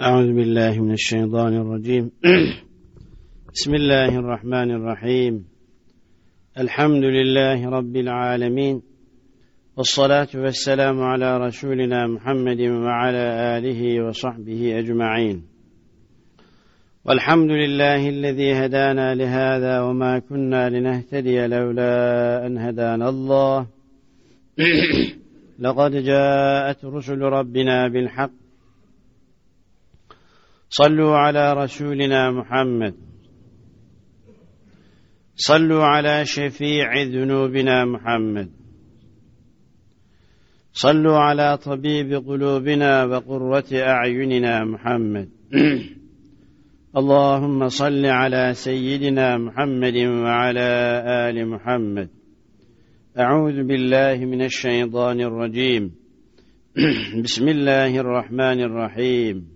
أعوذ بالله من الشيطان الرجيم. بسم الله الرحمن الرحيم. الحمد لله رب العالمين والصلاة والسلام على رسولنا محمد وعلى آله وصحبه أجمعين. والحمد لله الذي هدانا لهذا وما كنا لنهتدي لولا أن هدانا الله. لقد جاءت رسل ربنا بالحق صلوا على رسولنا محمد. صلوا على شفيع ذنوبنا محمد. صلوا على طبيب قلوبنا وقرة أعيننا محمد. اللهم صل على سيدنا محمد وعلى آل محمد. أعوذ بالله من الشيطان الرجيم. بسم الله الرحمن الرحيم.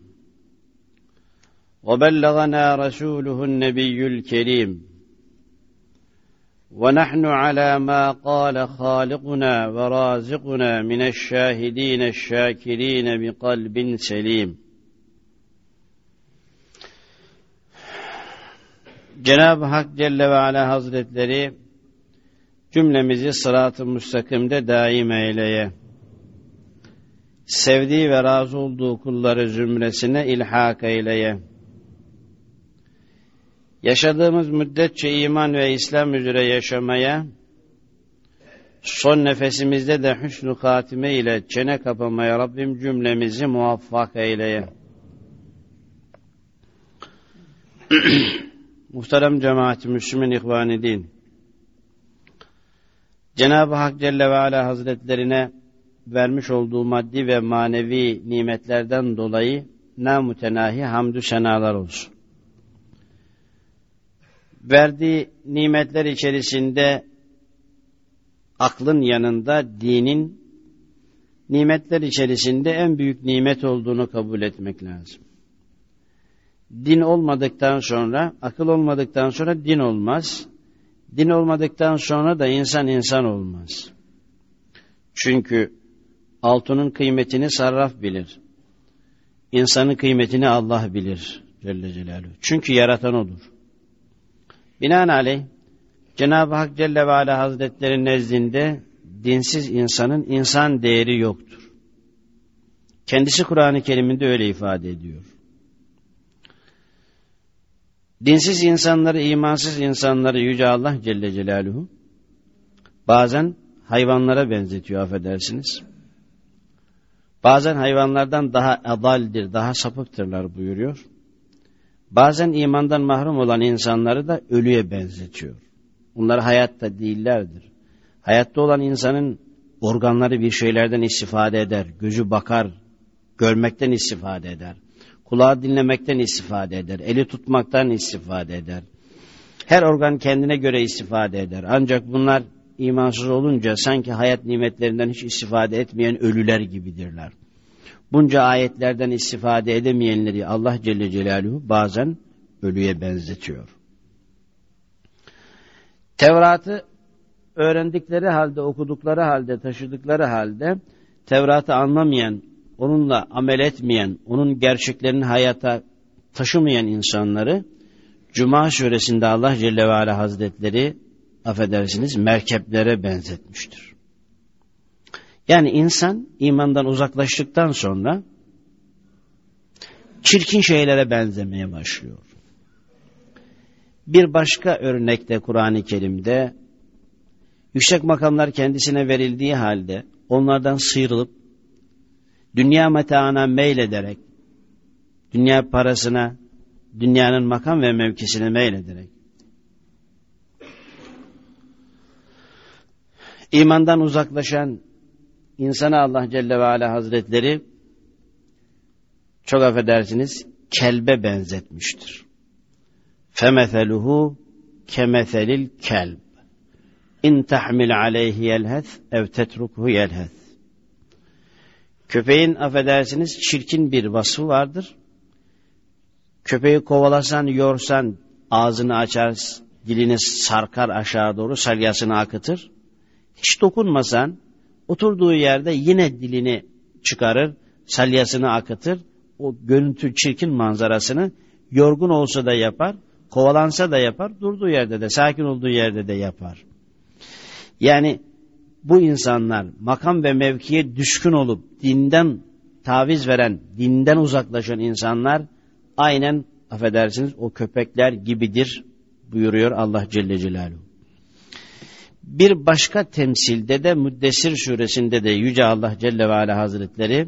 وبلغنا رسوله النبي الكريم ونحن على ما قال خالقنا ورازقنا من الشاهدين الشاكرين بقلب سليم Cenab-ı Hak Celle ve Ala Hazretleri cümlemizi sırat-ı müstakimde daim eyleye. Sevdiği ve razı olduğu kulları zümresine ilhak eyleye Yaşadığımız müddetçe iman ve İslam üzere yaşamaya, son nefesimizde de hüsnü katime ile çene kapamaya Rabbim cümlemizi muvaffak eyleye. Muhterem cemaat-i Müslümin ihvan din. Cenab-ı Hak Celle ve Ala Hazretlerine vermiş olduğu maddi ve manevi nimetlerden dolayı namütenahi hamdü senalar olsun verdiği nimetler içerisinde aklın yanında dinin nimetler içerisinde en büyük nimet olduğunu kabul etmek lazım. Din olmadıktan sonra, akıl olmadıktan sonra din olmaz. Din olmadıktan sonra da insan insan olmaz. Çünkü altının kıymetini sarraf bilir. İnsanın kıymetini Allah bilir Celle Celaluhu. Çünkü yaratan odur. Binaenaleyh Cenab-ı Hak Celle ve Ala Hazretleri nezdinde dinsiz insanın insan değeri yoktur. Kendisi Kur'an-ı Kerim'inde öyle ifade ediyor. Dinsiz insanları, imansız insanları Yüce Allah Celle Celaluhu bazen hayvanlara benzetiyor affedersiniz. Bazen hayvanlardan daha adaldir, daha sapıktırlar buyuruyor. Bazen imandan mahrum olan insanları da ölüye benzetiyor. Bunlar hayatta değillerdir. Hayatta olan insanın organları bir şeylerden istifade eder. Gözü bakar, görmekten istifade eder. Kulağı dinlemekten istifade eder. Eli tutmaktan istifade eder. Her organ kendine göre istifade eder. Ancak bunlar imansız olunca sanki hayat nimetlerinden hiç istifade etmeyen ölüler gibidirler bunca ayetlerden istifade edemeyenleri Allah Celle Celaluhu bazen ölüye benzetiyor. Tevrat'ı öğrendikleri halde, okudukları halde, taşıdıkları halde Tevrat'ı anlamayan, onunla amel etmeyen, onun gerçeklerini hayata taşımayan insanları Cuma suresinde Allah Celle ve Ala Hazretleri affedersiniz merkeplere benzetmiştir. Yani insan imandan uzaklaştıktan sonra çirkin şeylere benzemeye başlıyor. Bir başka örnekte Kur'an-ı Kerim'de yüksek makamlar kendisine verildiği halde onlardan sıyrılıp dünya metaana meylederek dünya parasına dünyanın makam ve mevkisine meylederek imandan uzaklaşan insana Allah Celle ve Ala Hazretleri çok affedersiniz kelbe benzetmiştir. Femeseluhu kemeselil kelb. İn tahmil aleyhi yelheth ev tetrukhu yelheth. Köpeğin affedersiniz çirkin bir vasfı vardır. Köpeği kovalasan, yorsan, ağzını açar, dilini sarkar aşağı doğru, salyasını akıtır. Hiç dokunmasan, oturduğu yerde yine dilini çıkarır, salyasını akıtır. O görüntü çirkin manzarasını yorgun olsa da yapar, kovalansa da yapar, durduğu yerde de, sakin olduğu yerde de yapar. Yani bu insanlar makam ve mevkiye düşkün olup dinden taviz veren, dinden uzaklaşan insanlar aynen affedersiniz o köpekler gibidir buyuruyor Allah Celle Celaluhu. Bir başka temsilde de Müddessir suresinde de Yüce Allah Celle ve Ala Hazretleri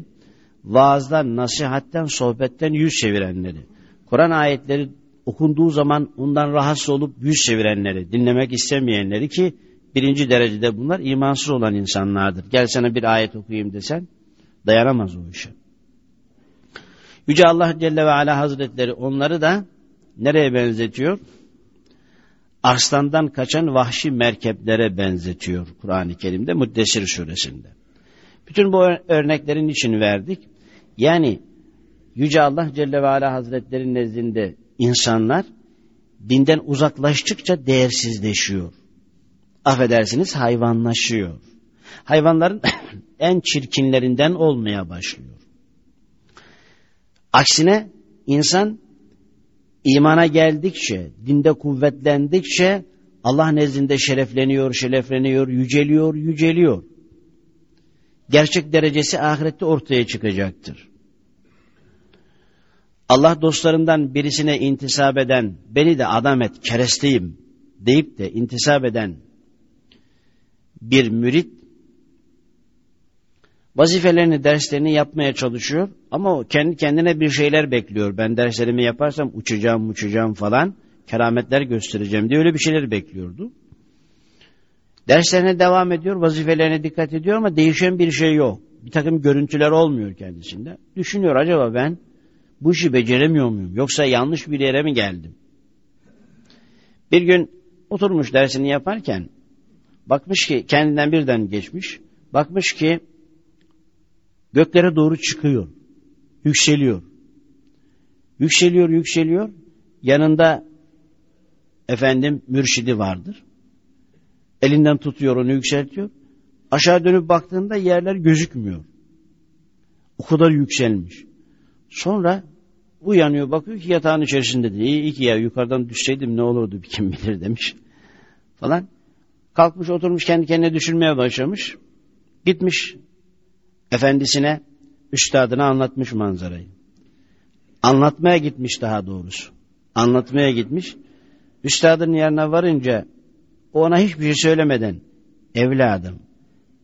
vaazdan, nasihatten, sohbetten yüz çevirenleri, Kur'an ayetleri okunduğu zaman ondan rahatsız olup yüz çevirenleri, dinlemek istemeyenleri ki birinci derecede bunlar imansız olan insanlardır. Gel sana bir ayet okuyayım desen dayanamaz o işe. Yüce Allah Celle ve Ala Hazretleri onları da nereye benzetiyor? Arslandan kaçan vahşi merkeplere benzetiyor Kur'an-ı Kerim'de Müddessir suresinde. Bütün bu örneklerin için verdik. Yani Yüce Allah Celle ve Ala Hazretleri nezdinde insanlar dinden uzaklaştıkça değersizleşiyor. Affedersiniz hayvanlaşıyor. Hayvanların en çirkinlerinden olmaya başlıyor. Aksine insan imana geldikçe, dinde kuvvetlendikçe Allah nezdinde şerefleniyor, şerefleniyor, yüceliyor, yüceliyor. Gerçek derecesi ahirette ortaya çıkacaktır. Allah dostlarından birisine intisap eden, beni de adam et, keresteyim deyip de intisap eden bir mürit vazifelerini, derslerini yapmaya çalışıyor ama o kendi kendine bir şeyler bekliyor. Ben derslerimi yaparsam uçacağım, uçacağım falan, kerametler göstereceğim diye öyle bir şeyler bekliyordu. Derslerine devam ediyor, vazifelerine dikkat ediyor ama değişen bir şey yok. Bir takım görüntüler olmuyor kendisinde. Düşünüyor acaba ben bu işi beceremiyor muyum? Yoksa yanlış bir yere mi geldim? Bir gün oturmuş dersini yaparken bakmış ki kendinden birden geçmiş. Bakmış ki göklere doğru çıkıyor. Yükseliyor. Yükseliyor, yükseliyor. Yanında efendim mürşidi vardır. Elinden tutuyor onu yükseltiyor. Aşağı dönüp baktığında yerler gözükmüyor. O kadar yükselmiş. Sonra uyanıyor bakıyor ki yatağın içerisinde değil. İyi ki ya yukarıdan düşseydim ne olurdu kim bilir demiş. Falan. Kalkmış oturmuş kendi kendine düşünmeye başlamış. Gitmiş efendisine üstadına anlatmış manzarayı. Anlatmaya gitmiş daha doğrusu. Anlatmaya gitmiş. Üstadın yerine varınca ona hiçbir şey söylemeden evladım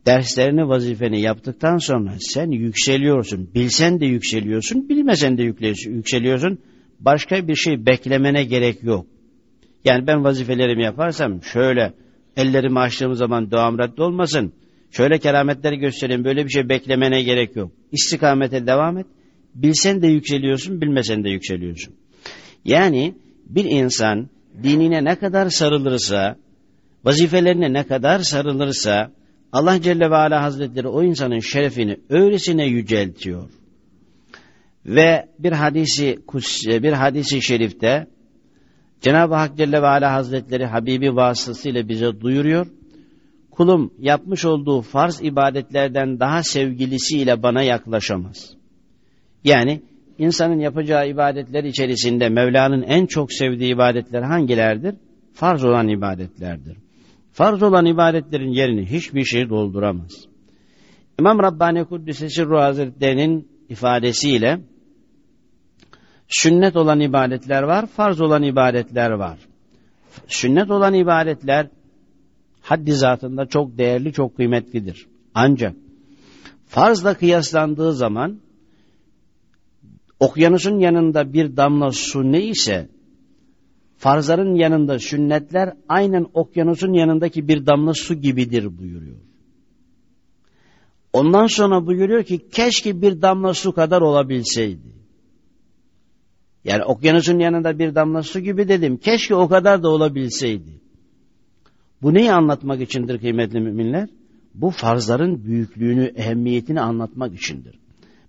derslerini vazifeni yaptıktan sonra sen yükseliyorsun. Bilsen de yükseliyorsun, bilmesen de yükseliyorsun. Başka bir şey beklemene gerek yok. Yani ben vazifelerimi yaparsam şöyle ellerimi açtığım zaman duam reddi olmasın. Şöyle kerametleri göstereyim böyle bir şey beklemene gerek yok. İstikamete devam et. Bilsen de yükseliyorsun, bilmesen de yükseliyorsun. Yani bir insan dinine ne kadar sarılırsa, vazifelerine ne kadar sarılırsa, Allah Celle ve Ala Hazretleri o insanın şerefini öylesine yüceltiyor. Ve bir hadisi bir hadisi şerifte Cenab-ı Hak Celle ve Ala Hazretleri Habibi vasıtasıyla bize duyuruyor. Kulum yapmış olduğu farz ibadetlerden daha sevgilisiyle bana yaklaşamaz. Yani insanın yapacağı ibadetler içerisinde Mevla'nın en çok sevdiği ibadetler hangilerdir? Farz olan ibadetlerdir. Farz olan ibadetlerin yerini hiçbir şey dolduramaz. İmam Rabbani Kuddise Sirru Hazretleri'nin ifadesiyle sünnet olan ibadetler var, farz olan ibadetler var. Sünnet olan ibadetler haddi zatında çok değerli, çok kıymetlidir. Ancak farzla kıyaslandığı zaman okyanusun yanında bir damla su ne ise farzların yanında sünnetler aynen okyanusun yanındaki bir damla su gibidir buyuruyor. Ondan sonra buyuruyor ki keşke bir damla su kadar olabilseydi. Yani okyanusun yanında bir damla su gibi dedim. Keşke o kadar da olabilseydi. Bu neyi anlatmak içindir kıymetli müminler? Bu farzların büyüklüğünü, ehemmiyetini anlatmak içindir.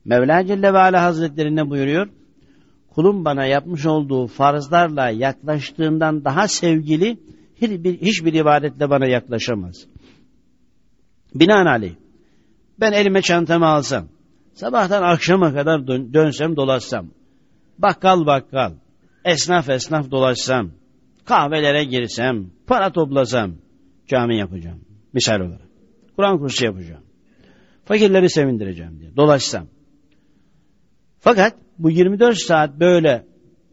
Mevla Celle ve Ala Hazretleri buyuruyor? Kulum bana yapmış olduğu farzlarla yaklaştığından daha sevgili hiçbir, hiçbir ibadetle bana yaklaşamaz. Binaenaleyh ben elime çantamı alsam, sabahtan akşama kadar dön, dönsem dolaşsam, bakkal bakkal, esnaf esnaf dolaşsam, kahvelere girsem, para toplasam, cami yapacağım. Misal olarak. Kur'an kursu yapacağım. Fakirleri sevindireceğim diye dolaşsam. Fakat bu 24 saat böyle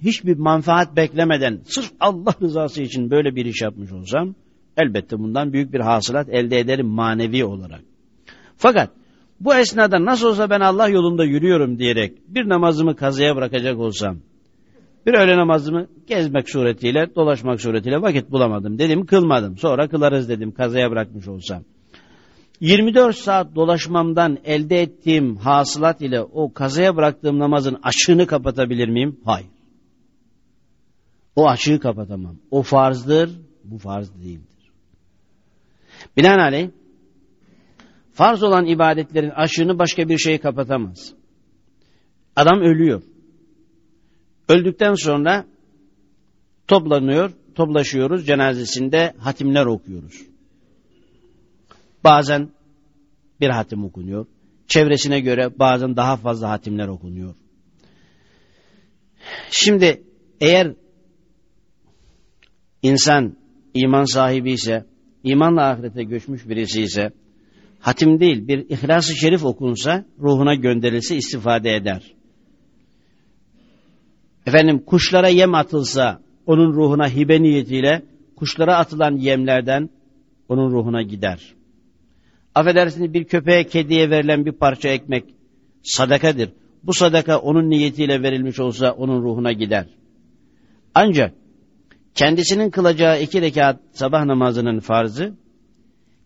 hiçbir manfaat beklemeden sırf Allah rızası için böyle bir iş yapmış olsam elbette bundan büyük bir hasılat elde ederim manevi olarak. Fakat bu esnada nasıl olsa ben Allah yolunda yürüyorum diyerek bir namazımı kazaya bırakacak olsam, bir öğle namazımı gezmek suretiyle, dolaşmak suretiyle vakit bulamadım dedim, kılmadım. Sonra kılarız dedim, kazaya bırakmış olsam. 24 saat dolaşmamdan elde ettiğim hasılat ile o kazaya bıraktığım namazın açığını kapatabilir miyim? Hayır. O açığı kapatamam. O farzdır, bu farz değildir. Binaenaleyh, farz olan ibadetlerin açığını başka bir şey kapatamaz. Adam ölüyor. Öldükten sonra toplanıyor, toplaşıyoruz, cenazesinde hatimler okuyoruz. Bazen bir hatim okunuyor. Çevresine göre bazen daha fazla hatimler okunuyor. Şimdi eğer insan iman sahibi ise, imanla ahirete göçmüş birisi ise, hatim değil bir ihlas-ı şerif okunsa, ruhuna gönderilse istifade eder. Efendim kuşlara yem atılsa, onun ruhuna hibe niyetiyle, kuşlara atılan yemlerden onun ruhuna gider. Affedersiniz bir köpeğe, kediye verilen bir parça ekmek sadakadır. Bu sadaka onun niyetiyle verilmiş olsa onun ruhuna gider. Ancak kendisinin kılacağı iki rekat sabah namazının farzı,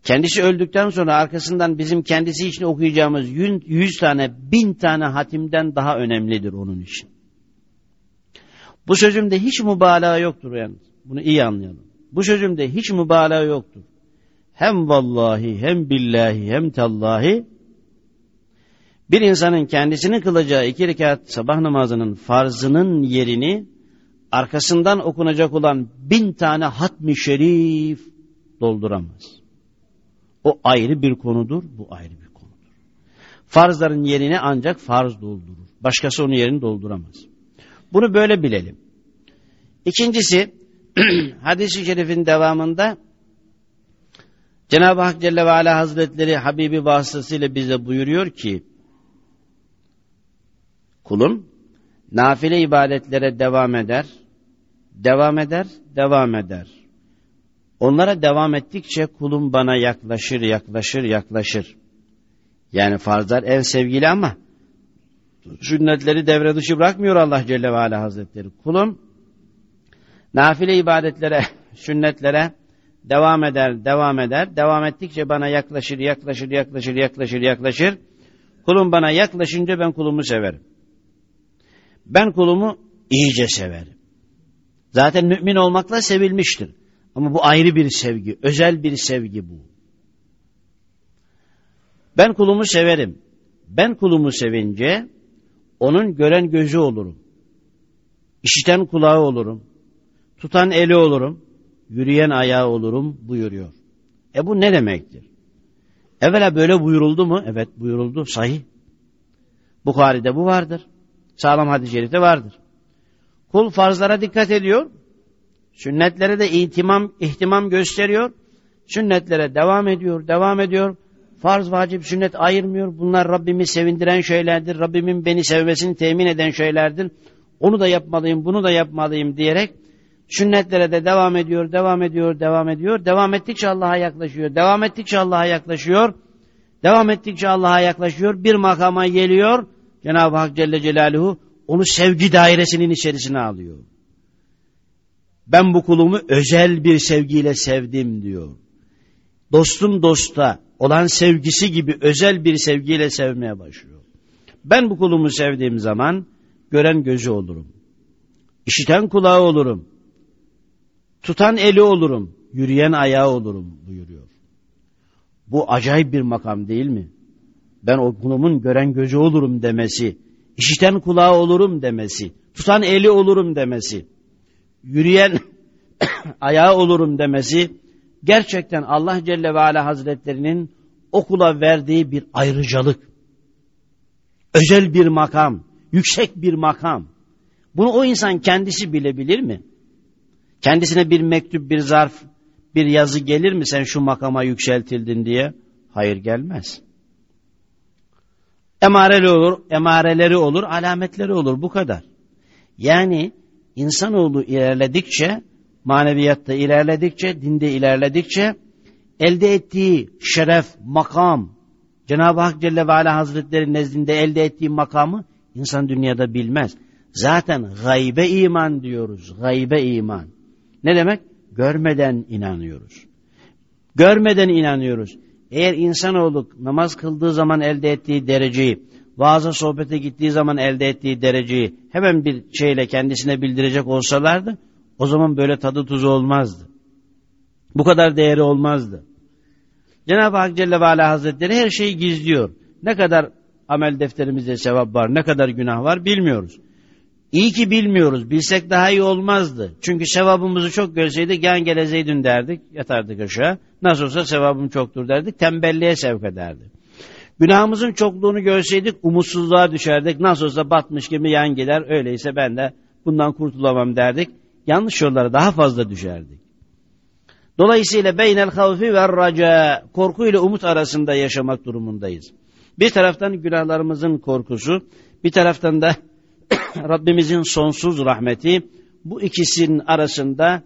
kendisi öldükten sonra arkasından bizim kendisi için okuyacağımız yüz tane, bin tane hatimden daha önemlidir onun için. Bu sözümde hiç mübalağa yoktur yalnız. Bunu iyi anlayalım. Bu sözümde hiç mübalağa yoktur. Hem vallahi hem billahi hem tallahi bir insanın kendisini kılacağı iki rekat sabah namazının farzının yerini arkasından okunacak olan bin tane hatmi şerif dolduramaz. O ayrı bir konudur, bu ayrı bir konudur. Farzların yerini ancak farz doldurur. Başkası onun yerini dolduramaz. Bunu böyle bilelim. İkincisi, hadis-i şerifin devamında Cenab-ı Hak Celle ve Ala Hazretleri Habibi vasıtasıyla bize buyuruyor ki, kulum nafile ibadetlere devam eder, devam eder, devam eder. Onlara devam ettikçe kulum bana yaklaşır, yaklaşır, yaklaşır. Yani farzlar ev sevgili ama sünnetleri devre dışı bırakmıyor Allah Celle ve Ala Hazretleri. Kulum nafile ibadetlere, sünnetlere devam eder, devam eder. Devam ettikçe bana yaklaşır, yaklaşır, yaklaşır, yaklaşır, yaklaşır. Kulum bana yaklaşınca ben kulumu severim. Ben kulumu iyice severim. Zaten mümin olmakla sevilmiştir. Ama bu ayrı bir sevgi, özel bir sevgi bu. Ben kulumu severim. Ben kulumu sevince onun gören gözü olurum. İşiten kulağı olurum. Tutan eli olurum. Yürüyen ayağı olurum buyuruyor. E bu ne demektir? Evvela böyle buyuruldu mu? Evet buyuruldu. Sahih. Bukhari'de bu vardır. Sağlam hadis-i vardır. Kul farzlara dikkat ediyor. Sünnetlere de ihtimam, ihtimam gösteriyor. Sünnetlere devam ediyor, devam ediyor. Farz, vacip, sünnet ayırmıyor. Bunlar Rabbimi sevindiren şeylerdir. Rabbimin beni sevmesini temin eden şeylerdir. Onu da yapmalıyım, bunu da yapmalıyım diyerek sünnetlere de devam ediyor, devam ediyor, devam ediyor. Devam ettikçe Allah'a yaklaşıyor. Devam ettikçe Allah'a yaklaşıyor. Devam ettikçe Allah'a yaklaşıyor. Bir makama geliyor. Cenab-ı Hak Celle Celaluhu onu sevgi dairesinin içerisine alıyor. Ben bu kulumu özel bir sevgiyle sevdim diyor. Dostum dosta olan sevgisi gibi özel bir sevgiyle sevmeye başlıyor. Ben bu kulumu sevdiğim zaman gören gözü olurum. işiten kulağı olurum, tutan eli olurum, yürüyen ayağı olurum buyuruyor. Bu acayip bir makam değil mi? Ben o kulumun gören gözü olurum demesi, işiten kulağı olurum demesi, tutan eli olurum demesi, yürüyen ayağı olurum demesi, gerçekten Allah Celle ve Ala Hazretlerinin okula verdiği bir ayrıcalık. Özel bir makam, yüksek bir makam. Bunu o insan kendisi bilebilir mi? Kendisine bir mektup, bir zarf, bir yazı gelir mi sen şu makama yükseltildin diye? Hayır gelmez. Emareli olur, emareleri olur, alametleri olur bu kadar. Yani insanoğlu ilerledikçe, maneviyatta ilerledikçe, dinde ilerledikçe elde ettiği şeref, makam, Cenab-ı Hak Celle ve Ala Hazretleri nezdinde elde ettiği makamı insan dünyada bilmez. Zaten gaybe iman diyoruz. Gaybe iman. Ne demek? Görmeden inanıyoruz. Görmeden inanıyoruz. Eğer insanoğlu namaz kıldığı zaman elde ettiği dereceyi, vaaza sohbete gittiği zaman elde ettiği dereceyi hemen bir şeyle kendisine bildirecek olsalardı, o zaman böyle tadı tuzu olmazdı. Bu kadar değeri olmazdı. Cenab-ı Hak Celle ve Ala Hazretleri her şeyi gizliyor. Ne kadar amel defterimizde sevap var, ne kadar günah var bilmiyoruz. İyi ki bilmiyoruz. Bilsek daha iyi olmazdı. Çünkü sevabımızı çok görseydik yan gelezeydin derdik. Yatardık aşağı. Nasıl olsa sevabım çoktur derdik. Tembelliğe sevk ederdi. Günahımızın çokluğunu görseydik umutsuzluğa düşerdik. Nasıl olsa batmış gibi yan gider. Öyleyse ben de bundan kurtulamam derdik. Yanlış yollara daha fazla düşerdik. Dolayısıyla beynel havfi ve raca korku ile umut arasında yaşamak durumundayız. Bir taraftan günahlarımızın korkusu, bir taraftan da Rabbimizin sonsuz rahmeti bu ikisinin arasında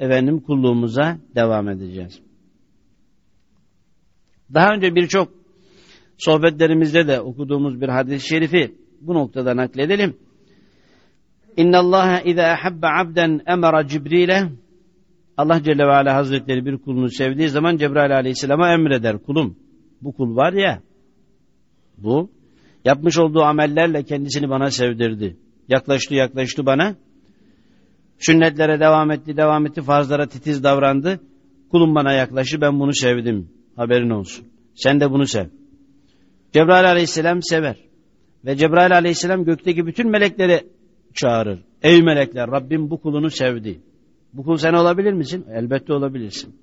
efendim kulluğumuza devam edeceğiz. Daha önce birçok sohbetlerimizde de okuduğumuz bir hadis-i şerifi bu noktada nakledelim. İnna Allah iza ahabba abden emara Cibril'e Allah Celle ve Ala Hazretleri bir kulunu sevdiği zaman Cebrail Aleyhisselam'a emreder. Kulum bu kul var ya bu yapmış olduğu amellerle kendisini bana sevdirdi. Yaklaştı yaklaştı bana. Sünnetlere devam etti devam etti farzlara titiz davrandı. Kulum bana yaklaştı ben bunu sevdim. Haberin olsun. Sen de bunu sev. Cebrail aleyhisselam sever. Ve Cebrail aleyhisselam gökteki bütün melekleri çağırır. Ey melekler Rabbim bu kulunu sevdi. Bu kul sen olabilir misin? Elbette olabilirsin.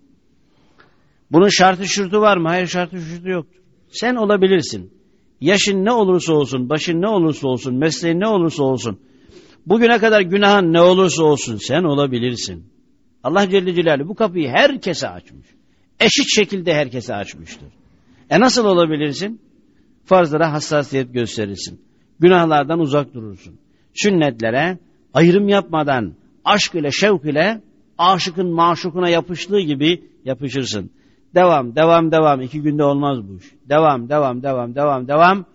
Bunun şartı şurtu var mı? Hayır şartı şurtu yoktur. Sen olabilirsin. Yaşın ne olursa olsun, başın ne olursa olsun, mesleğin ne olursa olsun, bugüne kadar günahın ne olursa olsun sen olabilirsin. Allah Celle Celaluhu bu kapıyı herkese açmış. Eşit şekilde herkese açmıştır. E nasıl olabilirsin? Farzlara hassasiyet gösterirsin. Günahlardan uzak durursun. Sünnetlere ayrım yapmadan aşk ile şevk ile aşıkın maşukuna yapıştığı gibi yapışırsın. Devam, devam, devam. İki günde olmaz bu iş. Devam, devam, devam, devam, devam.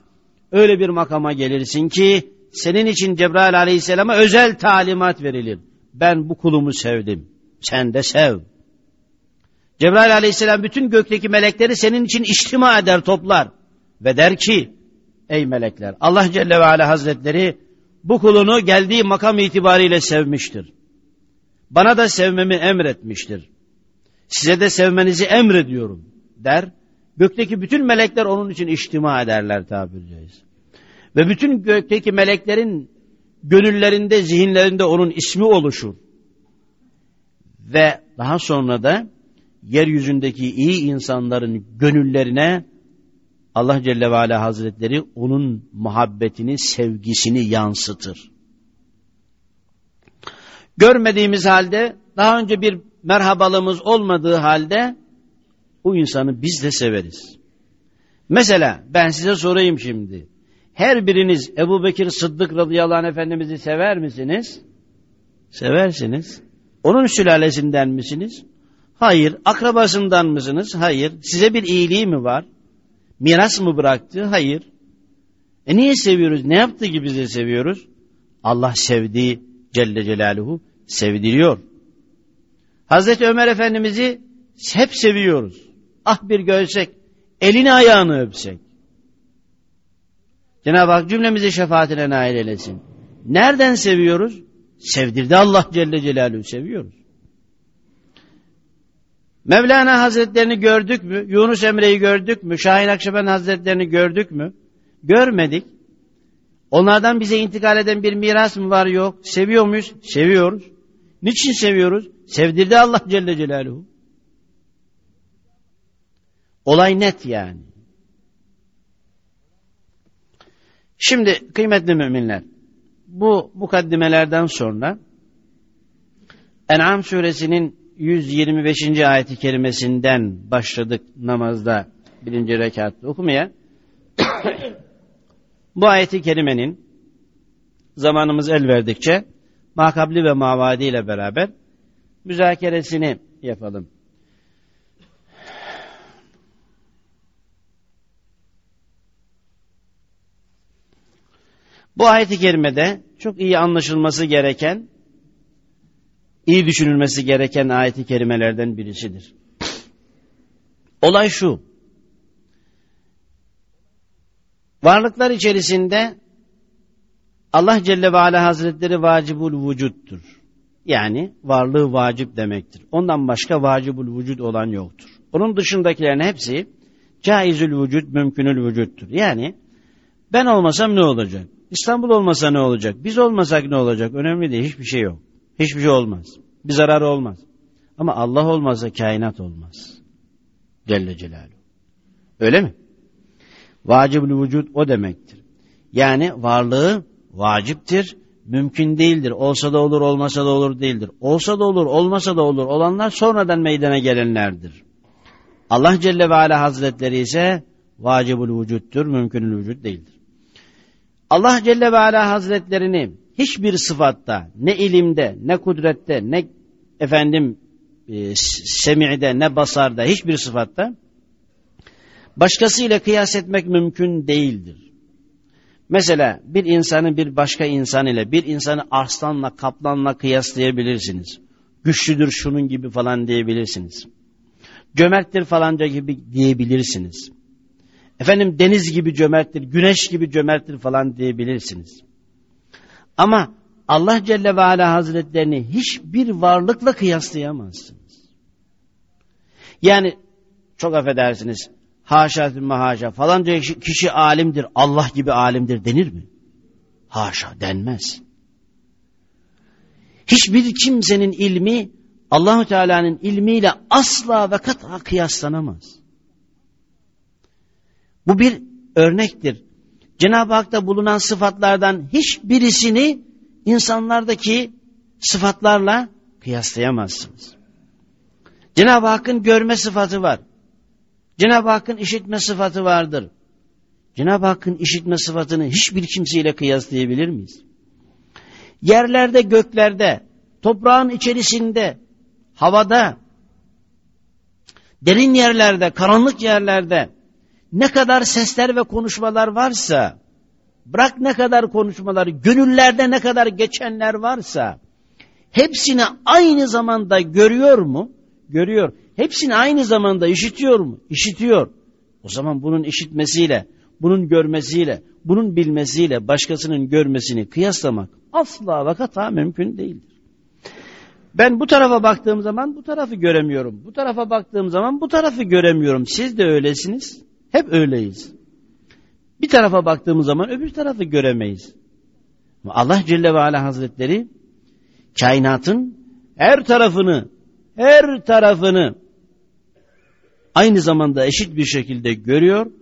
Öyle bir makama gelirsin ki senin için Cebrail aleyhisselama özel talimat verilir. Ben bu kulumu sevdim. Sen de sev. Cebrail aleyhisselam bütün gökteki melekleri senin için içtima eder, toplar. Ve der ki, ey melekler, Allah Celle ve Ala Hazretleri bu kulunu geldiği makam itibariyle sevmiştir. Bana da sevmemi emretmiştir. Size de sevmenizi emrediyorum der. Gökteki bütün melekler onun için içtima ederler tabiri caizse. Ve bütün gökteki meleklerin gönüllerinde, zihinlerinde onun ismi oluşur. Ve daha sonra da yeryüzündeki iyi insanların gönüllerine Allah Celle ve Ala Hazretleri onun muhabbetini, sevgisini yansıtır. Görmediğimiz halde, daha önce bir merhabalığımız olmadığı halde o insanı biz de severiz. Mesela ben size sorayım şimdi. Her biriniz Ebu Bekir Sıddık radıyallahu anh efendimizi sever misiniz? Seversiniz. Onun sülalesinden misiniz? Hayır. Akrabasından mısınız? Hayır. Size bir iyiliği mi var? Miras mı bıraktı? Hayır. E niye seviyoruz? Ne yaptı ki bizi seviyoruz? Allah sevdiği Celle Celaluhu sevdiriyor. Hazreti Ömer Efendimiz'i hep seviyoruz. Ah bir görsek, elini ayağını öpsek. Cenab-ı Hak cümlemizi şefaatine nail eylesin. Nereden seviyoruz? Sevdirdi Allah Celle Celaluhu seviyoruz. Mevlana Hazretlerini gördük mü? Yunus Emre'yi gördük mü? Şahin Akşefen Hazretlerini gördük mü? Görmedik. Onlardan bize intikal eden bir miras mı var yok? Seviyor muyuz? Seviyoruz. Niçin seviyoruz? Sevdirdi Allah Celle Celaluhu. Olay net yani. Şimdi kıymetli müminler, bu mukaddimelerden sonra En'am suresinin 125. ayeti kerimesinden başladık namazda birinci rekatta okumaya. bu ayeti kerimenin zamanımız el verdikçe makabli ve mavadi ile beraber müzakeresini yapalım. Bu ayet-i kerimede çok iyi anlaşılması gereken, iyi düşünülmesi gereken ayet-i kerimelerden birisidir. Olay şu. Varlıklar içerisinde Allah Celle ve Ala Hazretleri vacibul vücuttur. Yani varlığı vacip demektir. Ondan başka vacibul vücut olan yoktur. Onun dışındakilerin hepsi caizül vücut, mümkünül vücuttur. Yani ben olmasam ne olacak? İstanbul olmasa ne olacak? Biz olmasak ne olacak? Önemli değil. Hiçbir şey yok. Hiçbir şey olmaz. Bir zarar olmaz. Ama Allah olmazsa kainat olmaz. Celle Celaluhu. Öyle mi? Vacibül vücut o demektir. Yani varlığı vaciptir, mümkün değildir. Olsa da olur, olmasa da olur değildir. Olsa da olur, olmasa da olur. Olanlar sonradan meydana gelenlerdir. Allah Celle ve Ala Hazretleri ise vacibül vücuttur, mümkünül vücut değildir. Allah Celle ve Ala Hazretlerini hiçbir sıfatta, ne ilimde, ne kudrette, ne efendim e, semi'de, ne basarda, hiçbir sıfatta başkasıyla kıyas etmek mümkün değildir. Mesela bir insanı bir başka insan ile, bir insanı arslanla, kaplanla kıyaslayabilirsiniz. Güçlüdür şunun gibi falan diyebilirsiniz. Cömerttir falanca gibi diyebilirsiniz. Efendim deniz gibi cömerttir, güneş gibi cömerttir falan diyebilirsiniz. Ama Allah Celle ve Ala Hazretlerini hiçbir varlıkla kıyaslayamazsınız. Yani çok affedersiniz haşa haşa falanca kişi alimdir Allah gibi alimdir denir mi? Haşa denmez. Hiçbir kimsenin ilmi Allahu Teala'nın ilmiyle asla ve kat'a kıyaslanamaz. Bu bir örnektir. Cenab-ı Hak'ta bulunan sıfatlardan hiçbirisini insanlardaki sıfatlarla kıyaslayamazsınız. Cenab-ı Hakk'ın görme sıfatı var. Cenab-ı Hakk'ın işitme sıfatı vardır. Cenab-ı Hakk'ın işitme sıfatını hiçbir kimseyle kıyaslayabilir miyiz? Yerlerde, göklerde, toprağın içerisinde, havada, derin yerlerde, karanlık yerlerde, ne kadar sesler ve konuşmalar varsa, bırak ne kadar konuşmaları, gönüllerde ne kadar geçenler varsa, hepsini aynı zamanda görüyor mu? Görüyor. Hepsini aynı zamanda işitiyor mu? İşitiyor. O zaman bunun işitmesiyle, bunun görmesiyle, bunun bilmesiyle başkasının görmesini kıyaslamak asla ve kata mümkün değildir. Ben bu tarafa baktığım zaman bu tarafı göremiyorum. Bu tarafa baktığım zaman bu tarafı göremiyorum. Siz de öylesiniz. Hep öyleyiz. Bir tarafa baktığımız zaman öbür tarafı göremeyiz. Allah Celle ve Ala Hazretleri kainatın her tarafını her tarafını aynı zamanda eşit bir şekilde görüyor.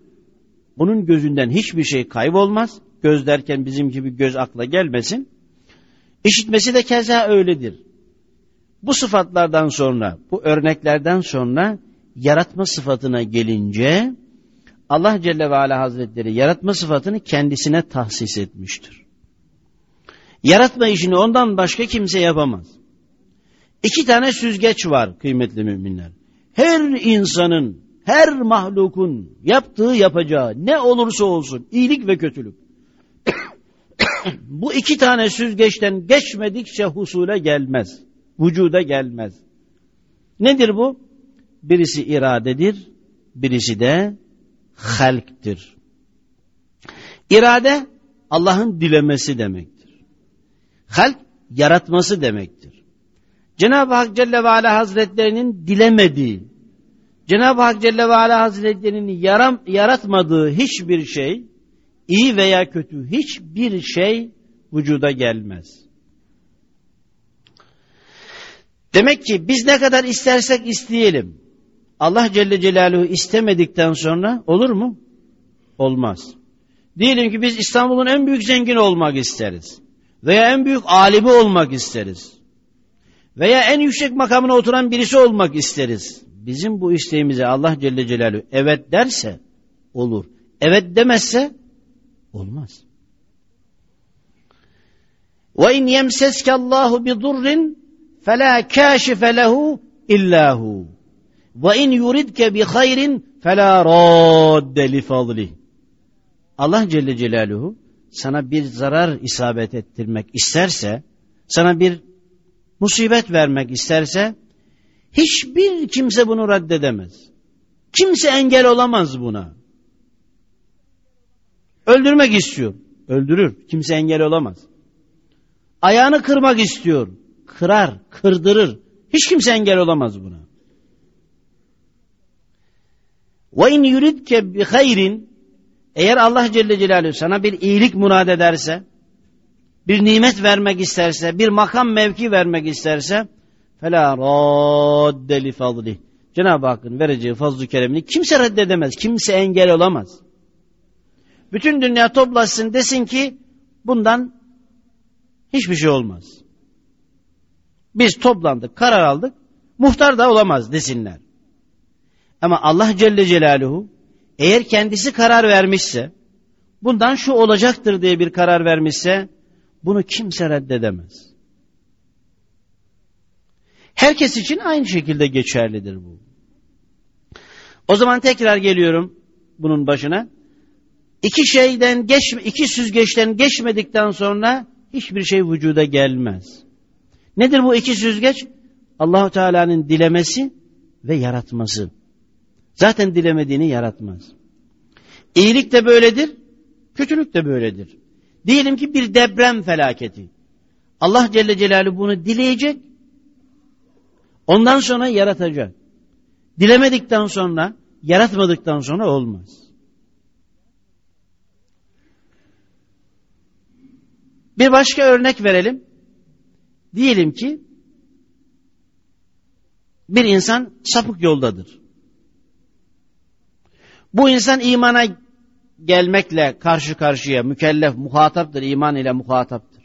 Onun gözünden hiçbir şey kaybolmaz. Göz derken bizim gibi göz akla gelmesin. İşitmesi de keza öyledir. Bu sıfatlardan sonra, bu örneklerden sonra yaratma sıfatına gelince Allah Celle ve Ala Hazretleri yaratma sıfatını kendisine tahsis etmiştir. Yaratma işini ondan başka kimse yapamaz. İki tane süzgeç var kıymetli müminler. Her insanın, her mahlukun yaptığı yapacağı ne olursa olsun iyilik ve kötülük. Bu iki tane süzgeçten geçmedikçe husule gelmez. Vücuda gelmez. Nedir bu? Birisi iradedir, birisi de halktir. İrade Allah'ın dilemesi demektir. Halk yaratması demektir. Cenab-ı Hak Celle ve Ala Hazretlerinin dilemediği, Cenab-ı Hak Celle ve Ala Hazretlerinin yaram, yaratmadığı hiçbir şey, iyi veya kötü hiçbir şey vücuda gelmez. Demek ki biz ne kadar istersek isteyelim, Allah Celle Celaluhu istemedikten sonra olur mu? Olmaz. Diyelim ki biz İstanbul'un en büyük zengini olmak isteriz. Veya en büyük alimi olmak isteriz. Veya en yüksek makamına oturan birisi olmak isteriz. Bizim bu isteğimize Allah Celle Celaluhu evet derse olur. Evet demezse olmaz. Ve in yemseske Allahu bi durrin fela kashife lehu illahu. Ve in yuridke bi hayrin fela radde li fadlih. Allah Celle Celaluhu sana bir zarar isabet ettirmek isterse, sana bir musibet vermek isterse, hiçbir kimse bunu reddedemez. Kimse engel olamaz buna. Öldürmek istiyor. Öldürür. Kimse engel olamaz. Ayağını kırmak istiyor. Kırar, kırdırır. Hiç kimse engel olamaz buna. Ve in yuridke bi hayrin eğer Allah Celle Celaluhu sana bir iyilik murad ederse, bir nimet vermek isterse, bir makam mevki vermek isterse fela radde li fadlih. Cenab-ı Hakk'ın vereceği fazlu keremini kimse reddedemez, kimse engel olamaz. Bütün dünya toplasın desin ki bundan hiçbir şey olmaz. Biz toplandık, karar aldık, muhtar da olamaz desinler. Ama Allah Celle Celaluhu eğer kendisi karar vermişse, bundan şu olacaktır diye bir karar vermişse, bunu kimse reddedemez. Herkes için aynı şekilde geçerlidir bu. O zaman tekrar geliyorum bunun başına. İki şeyden geç, iki süzgeçten geçmedikten sonra hiçbir şey vücuda gelmez. Nedir bu iki süzgeç? Allahu Teala'nın dilemesi ve yaratması. Zaten dilemediğini yaratmaz. İyilik de böyledir, kötülük de böyledir. Diyelim ki bir deprem felaketi. Allah Celle Celaluhu bunu dileyecek, ondan sonra yaratacak. Dilemedikten sonra, yaratmadıktan sonra olmaz. Bir başka örnek verelim. Diyelim ki bir insan sapık yoldadır. Bu insan imana gelmekle karşı karşıya mükellef, muhataptır, iman ile muhataptır.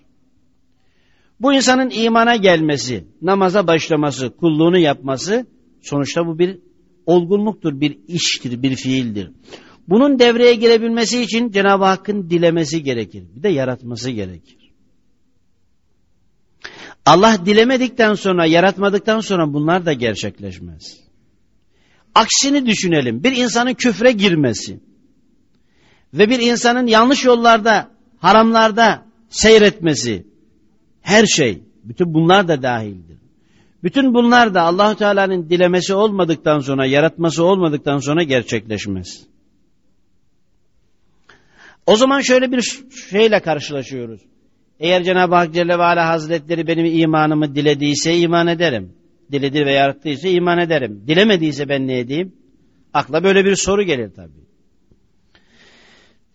Bu insanın imana gelmesi, namaza başlaması, kulluğunu yapması sonuçta bu bir olgunluktur, bir iştir, bir fiildir. Bunun devreye girebilmesi için Cenab-ı Hakk'ın dilemesi gerekir. Bir de yaratması gerekir. Allah dilemedikten sonra, yaratmadıktan sonra bunlar da gerçekleşmez. Aksini düşünelim. Bir insanın küfre girmesi ve bir insanın yanlış yollarda, haramlarda seyretmesi, her şey, bütün bunlar da dahildir. Bütün bunlar da Allahu Teala'nın dilemesi olmadıktan sonra, yaratması olmadıktan sonra gerçekleşmez. O zaman şöyle bir şeyle karşılaşıyoruz. Eğer Cenab-ı Hak Celle ve Ala Hazretleri benim imanımı dilediyse iman ederim diledi ve yarattıysa iman ederim. Dilemediyse ben ne edeyim? Akla böyle bir soru gelir tabi.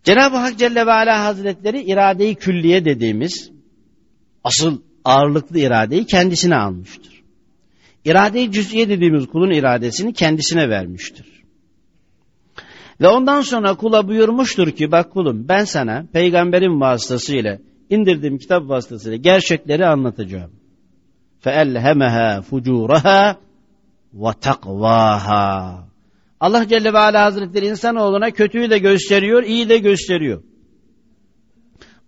Cenab-ı Hak Celle ve Ala Hazretleri iradeyi külliye dediğimiz asıl ağırlıklı iradeyi kendisine almıştır. İradeyi cüz'iye dediğimiz kulun iradesini kendisine vermiştir. Ve ondan sonra kula buyurmuştur ki bak kulum ben sana peygamberin vasıtasıyla indirdiğim kitap vasıtasıyla gerçekleri anlatacağım. فَاَلْهَمَهَا فُجُورَهَا وَتَقْوَاهَا Allah Celle ve Ala Hazretleri insanoğluna kötüyü de gösteriyor, iyi de gösteriyor.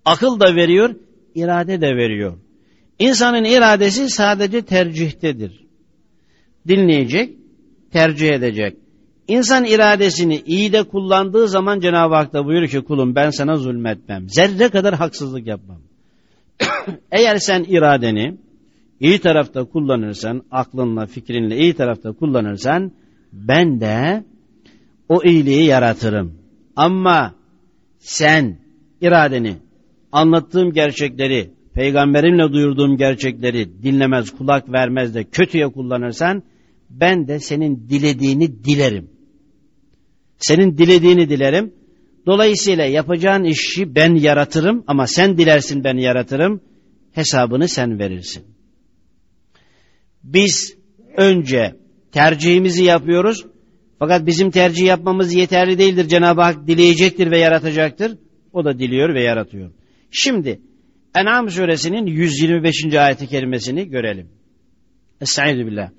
Akıl da veriyor, irade de veriyor. İnsanın iradesi sadece tercihtedir. Dinleyecek, tercih edecek. İnsan iradesini iyi de kullandığı zaman Cenab-ı Hak da buyuruyor ki kulum ben sana zulmetmem. Zerre kadar haksızlık yapmam. Eğer sen iradeni iyi tarafta kullanırsan, aklınla, fikrinle iyi tarafta kullanırsan, ben de o iyiliği yaratırım. Ama sen iradeni, anlattığım gerçekleri, peygamberimle duyurduğum gerçekleri dinlemez, kulak vermez de kötüye kullanırsan ben de senin dilediğini dilerim. Senin dilediğini dilerim. Dolayısıyla yapacağın işi ben yaratırım ama sen dilersin ben yaratırım. Hesabını sen verirsin. Biz önce tercihimizi yapıyoruz. Fakat bizim tercih yapmamız yeterli değildir. Cenab-ı Hak dileyecektir ve yaratacaktır. O da diliyor ve yaratıyor. Şimdi En'am suresinin 125. ayeti kerimesini görelim. Estaizu billah.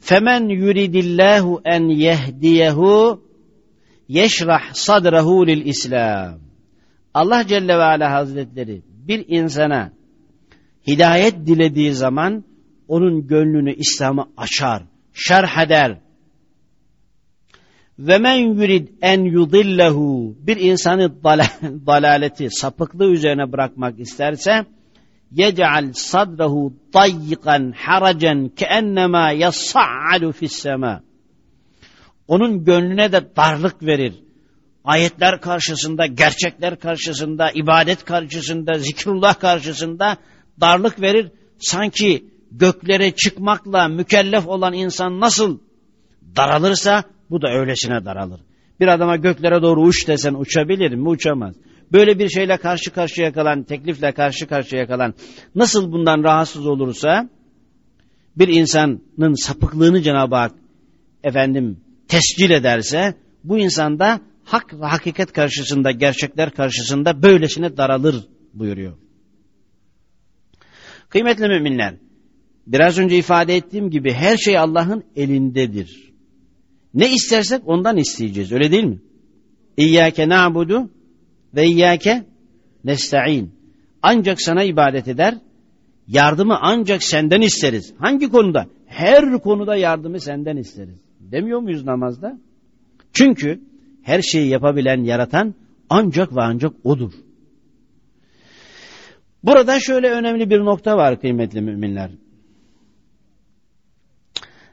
Femen yuridillahu en yehdiyehu yeşrah sadrahu lil İslam. Allah Celle ve Ala Hazretleri bir insana hidayet dilediği zaman onun gönlünü İslam'a açar, şerh eder. Ve men yurid en yudillehu bir insanı dalaleti, sapıklığı üzerine bırakmak isterse yec'al sadrahu dayyikan haracen keennema yassa'alu fissema. Onun gönlüne de darlık verir. Ayetler karşısında, gerçekler karşısında, ibadet karşısında, zikrullah karşısında darlık verir. Sanki göklere çıkmakla mükellef olan insan nasıl daralırsa bu da öylesine daralır. Bir adama göklere doğru uç desen uçabilir mi? Uçamaz. Böyle bir şeyle karşı karşıya kalan, teklifle karşı karşıya kalan nasıl bundan rahatsız olursa bir insanın sapıklığını Cenab-ı Hak efendim tescil ederse bu insanda hak ve hakikat karşısında, gerçekler karşısında böylesine daralır buyuruyor. Kıymetli müminler, biraz önce ifade ettiğim gibi her şey Allah'ın elindedir. Ne istersek ondan isteyeceğiz öyle değil mi? İyyâke na'budu ve iyyâke nesta'in. Ancak sana ibadet eder, yardımı ancak senden isteriz. Hangi konuda? Her konuda yardımı senden isteriz. Demiyor muyuz namazda? Çünkü her şeyi yapabilen, yaratan ancak ve ancak O'dur. Burada şöyle önemli bir nokta var kıymetli müminler.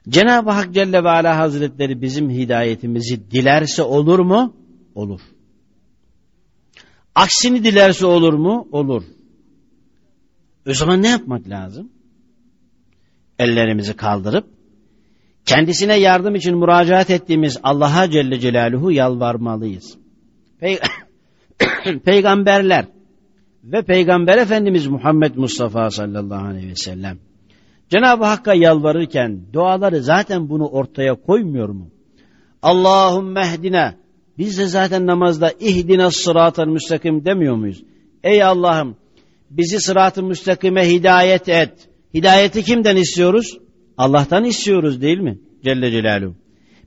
Cenab-ı Hak Celle ve Ala Hazretleri bizim hidayetimizi dilerse olur mu? Olur. Aksini dilerse olur mu? Olur. O zaman ne yapmak lazım? Ellerimizi kaldırıp kendisine yardım için müracaat ettiğimiz Allah'a Celle Celaluhu yalvarmalıyız. Pey Peygamberler ve Peygamber Efendimiz Muhammed Mustafa sallallahu aleyhi ve sellem Cenab-ı Hakk'a yalvarırken duaları zaten bunu ortaya koymuyor mu? Allahümme ehdina biz de zaten namazda ihdina sıratel müstakim demiyor muyuz? Ey Allah'ım bizi sırat-ı müstakime hidayet et. Hidayeti kimden istiyoruz? Allah'tan istiyoruz değil mi? Celle Celaluhu.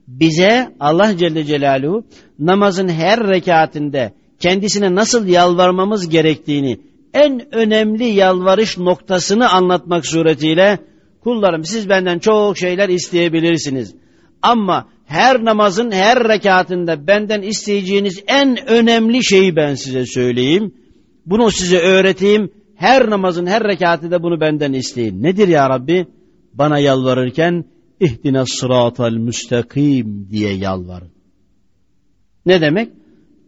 Bize Allah Celle Celaluhu namazın her rekatinde kendisine nasıl yalvarmamız gerektiğini en önemli yalvarış noktasını anlatmak suretiyle kullarım siz benden çok şeyler isteyebilirsiniz. Ama her namazın her rekatında benden isteyeceğiniz en önemli şeyi ben size söyleyeyim. Bunu size öğreteyim. Her namazın her rekatında bunu benden isteyin. Nedir ya Rabbi? Bana yalvarırken ihdine sıratal müstakim diye yalvarın. Ne demek?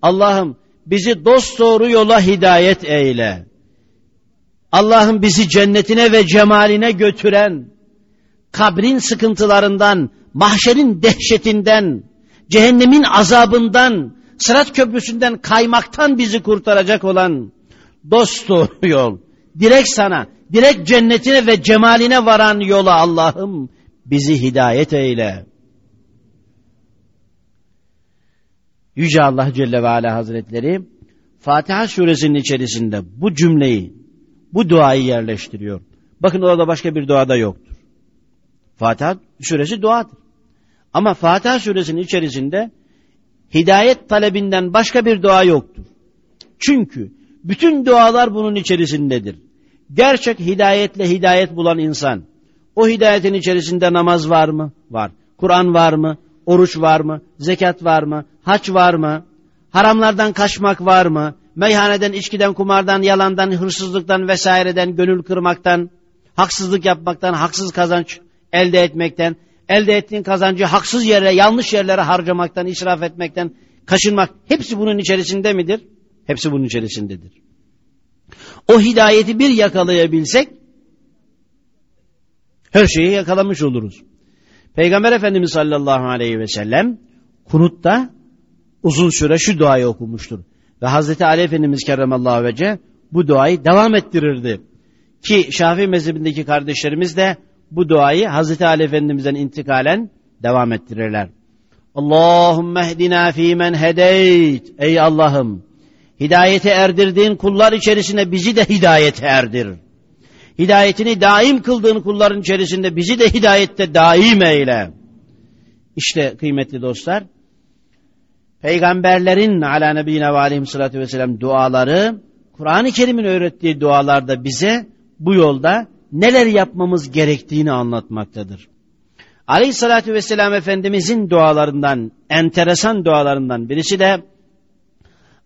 Allah'ım bizi dost doğru yola hidayet eyle. Allah'ım bizi cennetine ve cemaline götüren, kabrin sıkıntılarından, mahşerin dehşetinden, cehennemin azabından, sırat köprüsünden kaymaktan bizi kurtaracak olan dost doğru yol. Direkt sana, direkt cennetine ve cemaline varan yola Allah'ım bizi hidayet eyle. Yüce Allah Celle ve Ala Hazretleri Fatiha suresinin içerisinde bu cümleyi, bu duayı yerleştiriyor. Bakın orada başka bir duada yoktur. Fatiha suresi duadır. Ama Fatiha suresinin içerisinde hidayet talebinden başka bir dua yoktur. Çünkü bütün dualar bunun içerisindedir. Gerçek hidayetle hidayet bulan insan, o hidayetin içerisinde namaz var mı? Var. Kur'an var mı? Oruç var mı? Zekat var mı? Haç var mı? Haramlardan kaçmak var mı? Meyhaneden, içkiden, kumardan, yalandan, hırsızlıktan vesaireden, gönül kırmaktan, haksızlık yapmaktan, haksız kazanç elde etmekten, elde ettiğin kazancı haksız yere, yanlış yerlere harcamaktan, israf etmekten kaçınmak hepsi bunun içerisinde midir? Hepsi bunun içerisindedir. O hidayeti bir yakalayabilsek her şeyi yakalamış oluruz. Peygamber Efendimiz sallallahu aleyhi ve sellem kunutta uzun süre şu duayı okumuştur. Ve Hazreti Ali Efendimiz kerremallahu vece bu duayı devam ettirirdi. Ki Şafii mezhebindeki kardeşlerimiz de bu duayı Hazreti Ali Efendimiz'den intikalen devam ettirirler. Allahümme hdina fîmen hedeyt. Ey Allah'ım hidayete erdirdiğin kullar içerisinde bizi de hidayete erdir. Hidayetini daim kıldığın kulların içerisinde bizi de hidayette daim eyle. İşte kıymetli dostlar, peygamberlerin ala nebine ve aleyhissalatü vesselam duaları, Kur'an-ı Kerim'in öğrettiği dualarda bize bu yolda neler yapmamız gerektiğini anlatmaktadır. Aleyhissalatü vesselam Efendimizin dualarından, enteresan dualarından birisi de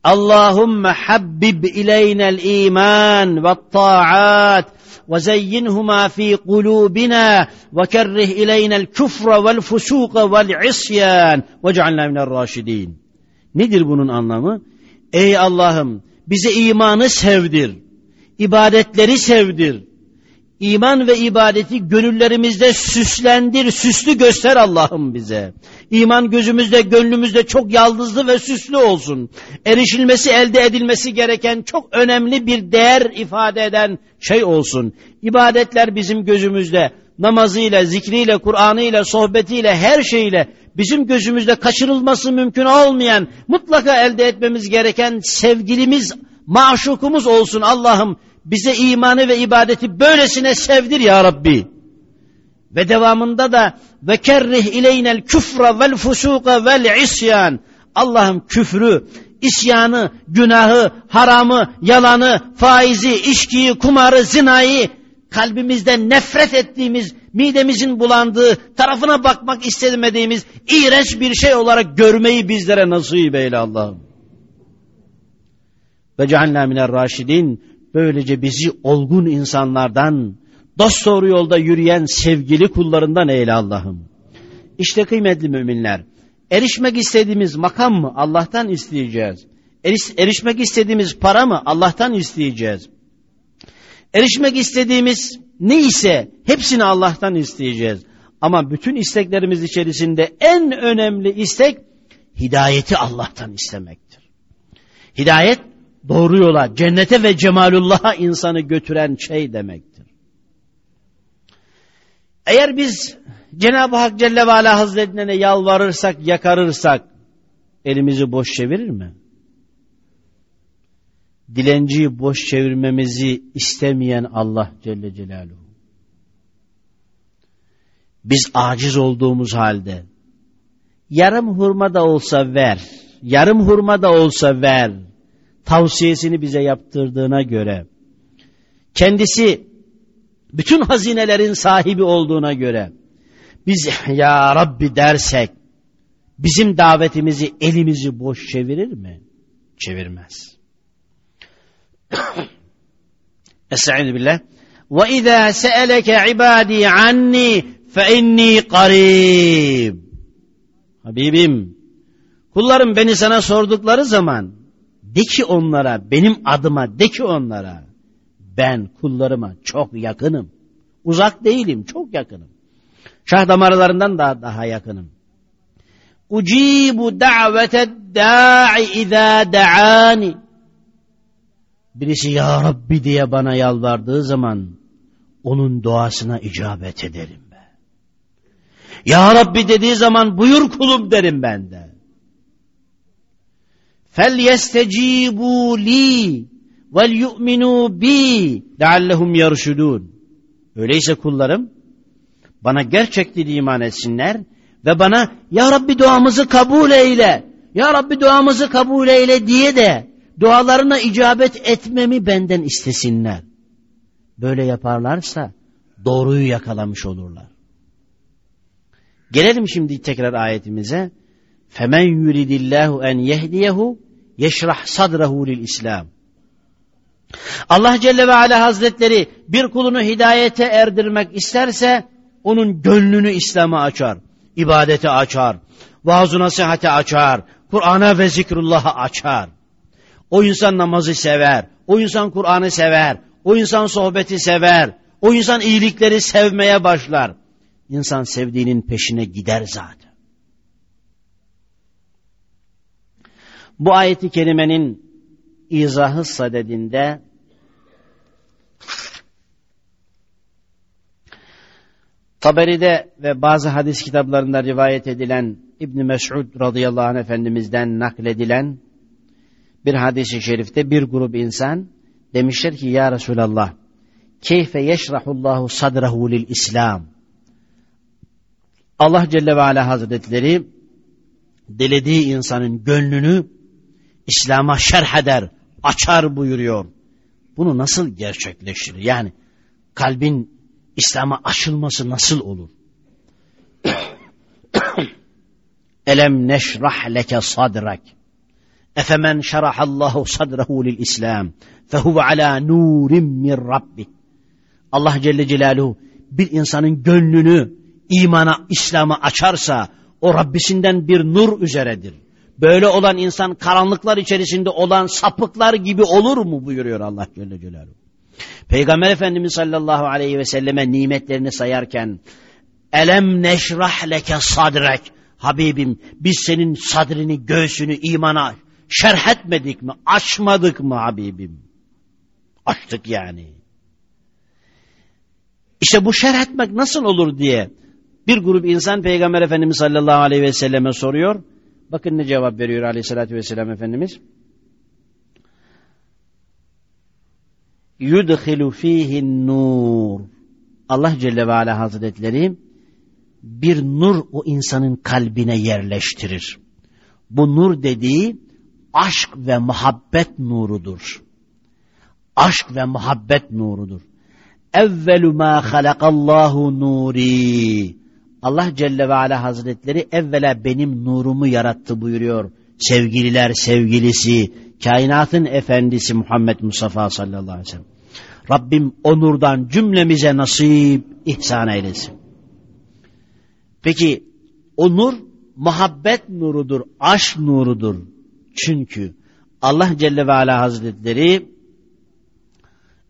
Allahümme habbib ileynel iman ve ta'at ve zeyyinhuma fi kulubina ve kerrih ileynel küfre vel fusuka vel isyan ve cealna minel raşidin. Nedir bunun anlamı? Ey Allah'ım bize imanı sevdir, ibadetleri sevdir, İman ve ibadeti gönüllerimizde süslendir, süslü göster Allah'ım bize. İman gözümüzde, gönlümüzde çok yaldızlı ve süslü olsun. Erişilmesi, elde edilmesi gereken çok önemli bir değer ifade eden şey olsun. İbadetler bizim gözümüzde, namazıyla, zikriyle, Kur'an'ıyla, sohbetiyle, her şeyle bizim gözümüzde kaçırılması mümkün olmayan, mutlaka elde etmemiz gereken sevgilimiz, maşukumuz olsun Allah'ım bize imanı ve ibadeti böylesine sevdir ya Rabbi. Ve devamında da ve kerrih ileynel küfre vel fusuka vel isyan. Allah'ım küfrü, isyanı, günahı, haramı, yalanı, faizi, içkiyi, kumarı, zinayı kalbimizden nefret ettiğimiz, midemizin bulandığı, tarafına bakmak istemediğimiz iğrenç bir şey olarak görmeyi bizlere nasip eyle Allah'ım. Ve cealna minel raşidin Böylece bizi olgun insanlardan, dost doğru yolda yürüyen sevgili kullarından eyle Allah'ım. İşte kıymetli müminler, erişmek istediğimiz makam mı Allah'tan isteyeceğiz. Eriş, erişmek istediğimiz para mı Allah'tan isteyeceğiz. Erişmek istediğimiz ne ise hepsini Allah'tan isteyeceğiz. Ama bütün isteklerimiz içerisinde en önemli istek hidayeti Allah'tan istemektir. Hidayet doğru yola, cennete ve cemalullah'a insanı götüren şey demektir. Eğer biz Cenab-ı Hak Celle ve Ala Hazretlerine yalvarırsak, yakarırsak elimizi boş çevirir mi? Dilenciyi boş çevirmemizi istemeyen Allah Celle Celaluhu. Biz aciz olduğumuz halde yarım hurma da olsa ver, yarım hurma da olsa ver tavsiyesini bize yaptırdığına göre, kendisi bütün hazinelerin sahibi olduğuna göre, biz ya Rabbi dersek, bizim davetimizi elimizi boş çevirir mi? Çevirmez. Estaizu billah. Ve izâ se'eleke ibâdî anni fe inni qarib. Habibim, kullarım beni sana sordukları zaman de ki onlara, benim adıma de ki onlara, ben kullarıma çok yakınım. Uzak değilim, çok yakınım. Şah damarlarından da daha yakınım. Ucibu da'vete da'i izâ da'ani. Birisi ya Rabbi diye bana yalvardığı zaman onun duasına icabet ederim ben. Ya Rabbi dediği zaman buyur kulum derim ben de. Fel yestecibu li vel yu'minu bi leallehum yarşudun. Öyleyse kullarım bana gerçek dili iman etsinler ve bana ya Rabbi duamızı kabul eyle, ya Rabbi duamızı kabul eyle diye de dualarına icabet etmemi benden istesinler. Böyle yaparlarsa doğruyu yakalamış olurlar. Gelelim şimdi tekrar ayetimize. Femen yuridillahu en yehdiyehu yeşrah sadrahu lil İslam. Allah Celle ve Ala Hazretleri bir kulunu hidayete erdirmek isterse onun gönlünü İslam'a açar, ibadete açar, vaaz-ı nasihate açar, Kur'an'a ve zikrullah'a açar. O insan namazı sever, o insan Kur'an'ı sever, o insan sohbeti sever, o insan iyilikleri sevmeye başlar. İnsan sevdiğinin peşine gider zaten. Bu ayeti kerimenin izahı sadedinde Taberi'de ve bazı hadis kitaplarında rivayet edilen İbn Mes'ud radıyallahu anh efendimizden nakledilen bir hadisi şerifte bir grup insan demişler ki ya Resulallah keyfe yeşrahullahu sadrahu lil İslam Allah Celle ve Ala Hazretleri dilediği insanın gönlünü İslam'a şerh eder, açar buyuruyor. Bunu nasıl gerçekleştirir? Yani kalbin İslam'a açılması nasıl olur? Elem neşrah leke sadrak. Efemen şerahallahu sadrahu lil İslam. Fehuve ala nurim min rabbi. Allah Celle Celaluhu bir insanın gönlünü imana, İslam'a açarsa o Rabbisinden bir nur üzeredir. Böyle olan insan karanlıklar içerisinde olan sapıklar gibi olur mu buyuruyor Allah Celle Celaluhu. Peygamber Efendimiz sallallahu aleyhi ve selleme nimetlerini sayarken Elem neşrah leke sadrek Habibim biz senin sadrini, göğsünü imana şerh etmedik mi? Açmadık mı Habibim? Açtık yani. İşte bu şerh etmek nasıl olur diye bir grup insan Peygamber Efendimiz sallallahu aleyhi ve selleme soruyor. Bakın ne cevap veriyor aleyhissalatü vesselam Efendimiz. Yudhilu fihin nur. Allah Celle ve Ala Hazretleri bir nur o insanın kalbine yerleştirir. Bu nur dediği aşk ve muhabbet nurudur. Aşk ve muhabbet nurudur. Evvelu ma halakallahu nuri. Allah Celle ve Ala Hazretleri evvela benim nurumu yarattı buyuruyor. Sevgililer sevgilisi, kainatın efendisi Muhammed Mustafa sallallahu aleyhi ve sellem. Rabbim o nurdan cümlemize nasip ihsan eylesin. Peki o nur muhabbet nurudur, aşk nurudur. Çünkü Allah Celle ve Ala Hazretleri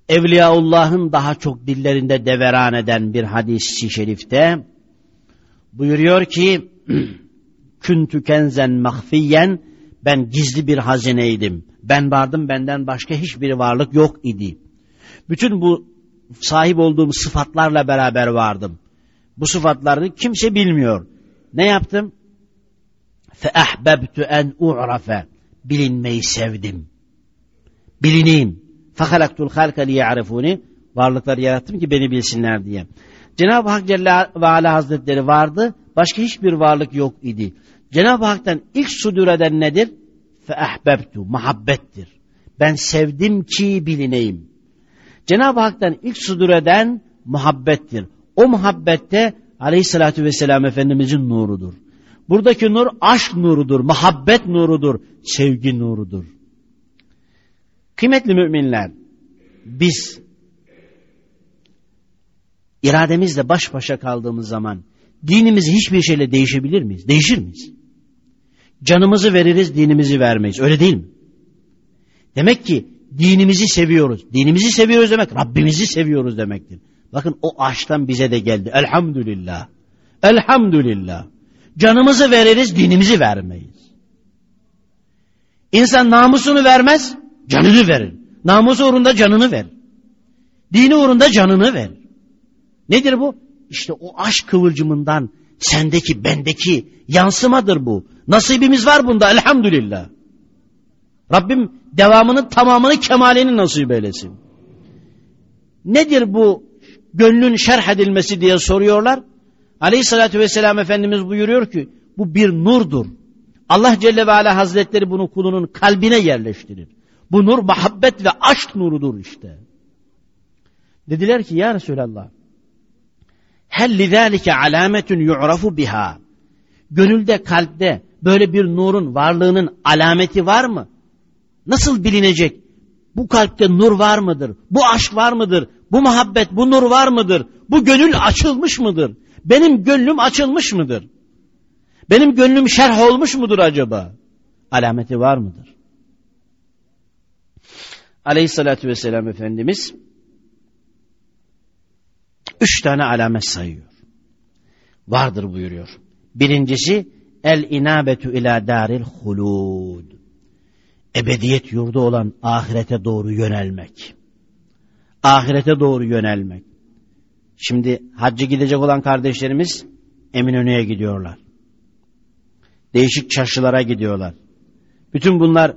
Evliyaullah'ın daha çok dillerinde deveran eden bir hadis-i şerifte buyuruyor ki küntü kenzen mahfiyen ben gizli bir hazineydim. Ben vardım benden başka hiçbir varlık yok idi. Bütün bu sahip olduğum sıfatlarla beraber vardım. Bu sıfatlarını kimse bilmiyor. Ne yaptım? Feahbebtu en u'rafe bilinmeyi sevdim. Bilineyim. Fakalaktul halka liya'rifuni. Varlıkları yarattım ki beni bilsinler diye. Cenab-ı Hak Celle ve Ala Hazretleri vardı. Başka hiçbir varlık yok idi. Cenab-ı Hak'tan ilk sudur eden nedir? Feehbebtu, muhabbettir. Ben sevdim ki bilineyim. Cenab-ı Hak'tan ilk sudur eden muhabbettir. O muhabbette Aleyhisselatü Vesselam Efendimizin nurudur. Buradaki nur aşk nurudur, muhabbet nurudur, sevgi nurudur. Kıymetli müminler, biz irademizle baş başa kaldığımız zaman dinimizi hiçbir şeyle değişebilir miyiz? Değişir miyiz? Canımızı veririz, dinimizi vermeyiz. Öyle değil mi? Demek ki dinimizi seviyoruz. Dinimizi seviyoruz demek Rabbimizi seviyoruz demektir. Bakın o aşktan bize de geldi. Elhamdülillah. Elhamdülillah. Canımızı veririz, dinimizi vermeyiz. İnsan namusunu vermez, canını verir. Namusu uğrunda canını ver. Dini uğrunda canını ver. Nedir bu? İşte o aşk kıvılcımından sendeki, bendeki yansımadır bu. Nasibimiz var bunda elhamdülillah. Rabbim devamının tamamını kemalini nasip eylesin. Nedir bu gönlün şerh edilmesi diye soruyorlar. Aleyhissalatü vesselam Efendimiz buyuruyor ki bu bir nurdur. Allah Celle ve Ala Hazretleri bunu kulunun kalbine yerleştirir. Bu nur muhabbet ve aşk nurudur işte. Dediler ki ya Resulallah hel lizâlike alâmetun yu'rafu biha. Gönülde, kalpte böyle bir nurun varlığının alameti var mı? Nasıl bilinecek? Bu kalpte nur var mıdır? Bu aşk var mıdır? Bu muhabbet, bu nur var mıdır? Bu gönül açılmış mıdır? Benim gönlüm açılmış mıdır? Benim gönlüm şerh olmuş mudur acaba? Alameti var mıdır? aleyhissalatü vesselam Efendimiz üç tane alamet sayıyor. Vardır buyuruyor. Birincisi el inabetu ila daril hulud. Ebediyet yurdu olan ahirete doğru yönelmek. Ahirete doğru yönelmek. Şimdi hacca gidecek olan kardeşlerimiz Eminönü'ye gidiyorlar. Değişik çarşılara gidiyorlar. Bütün bunlar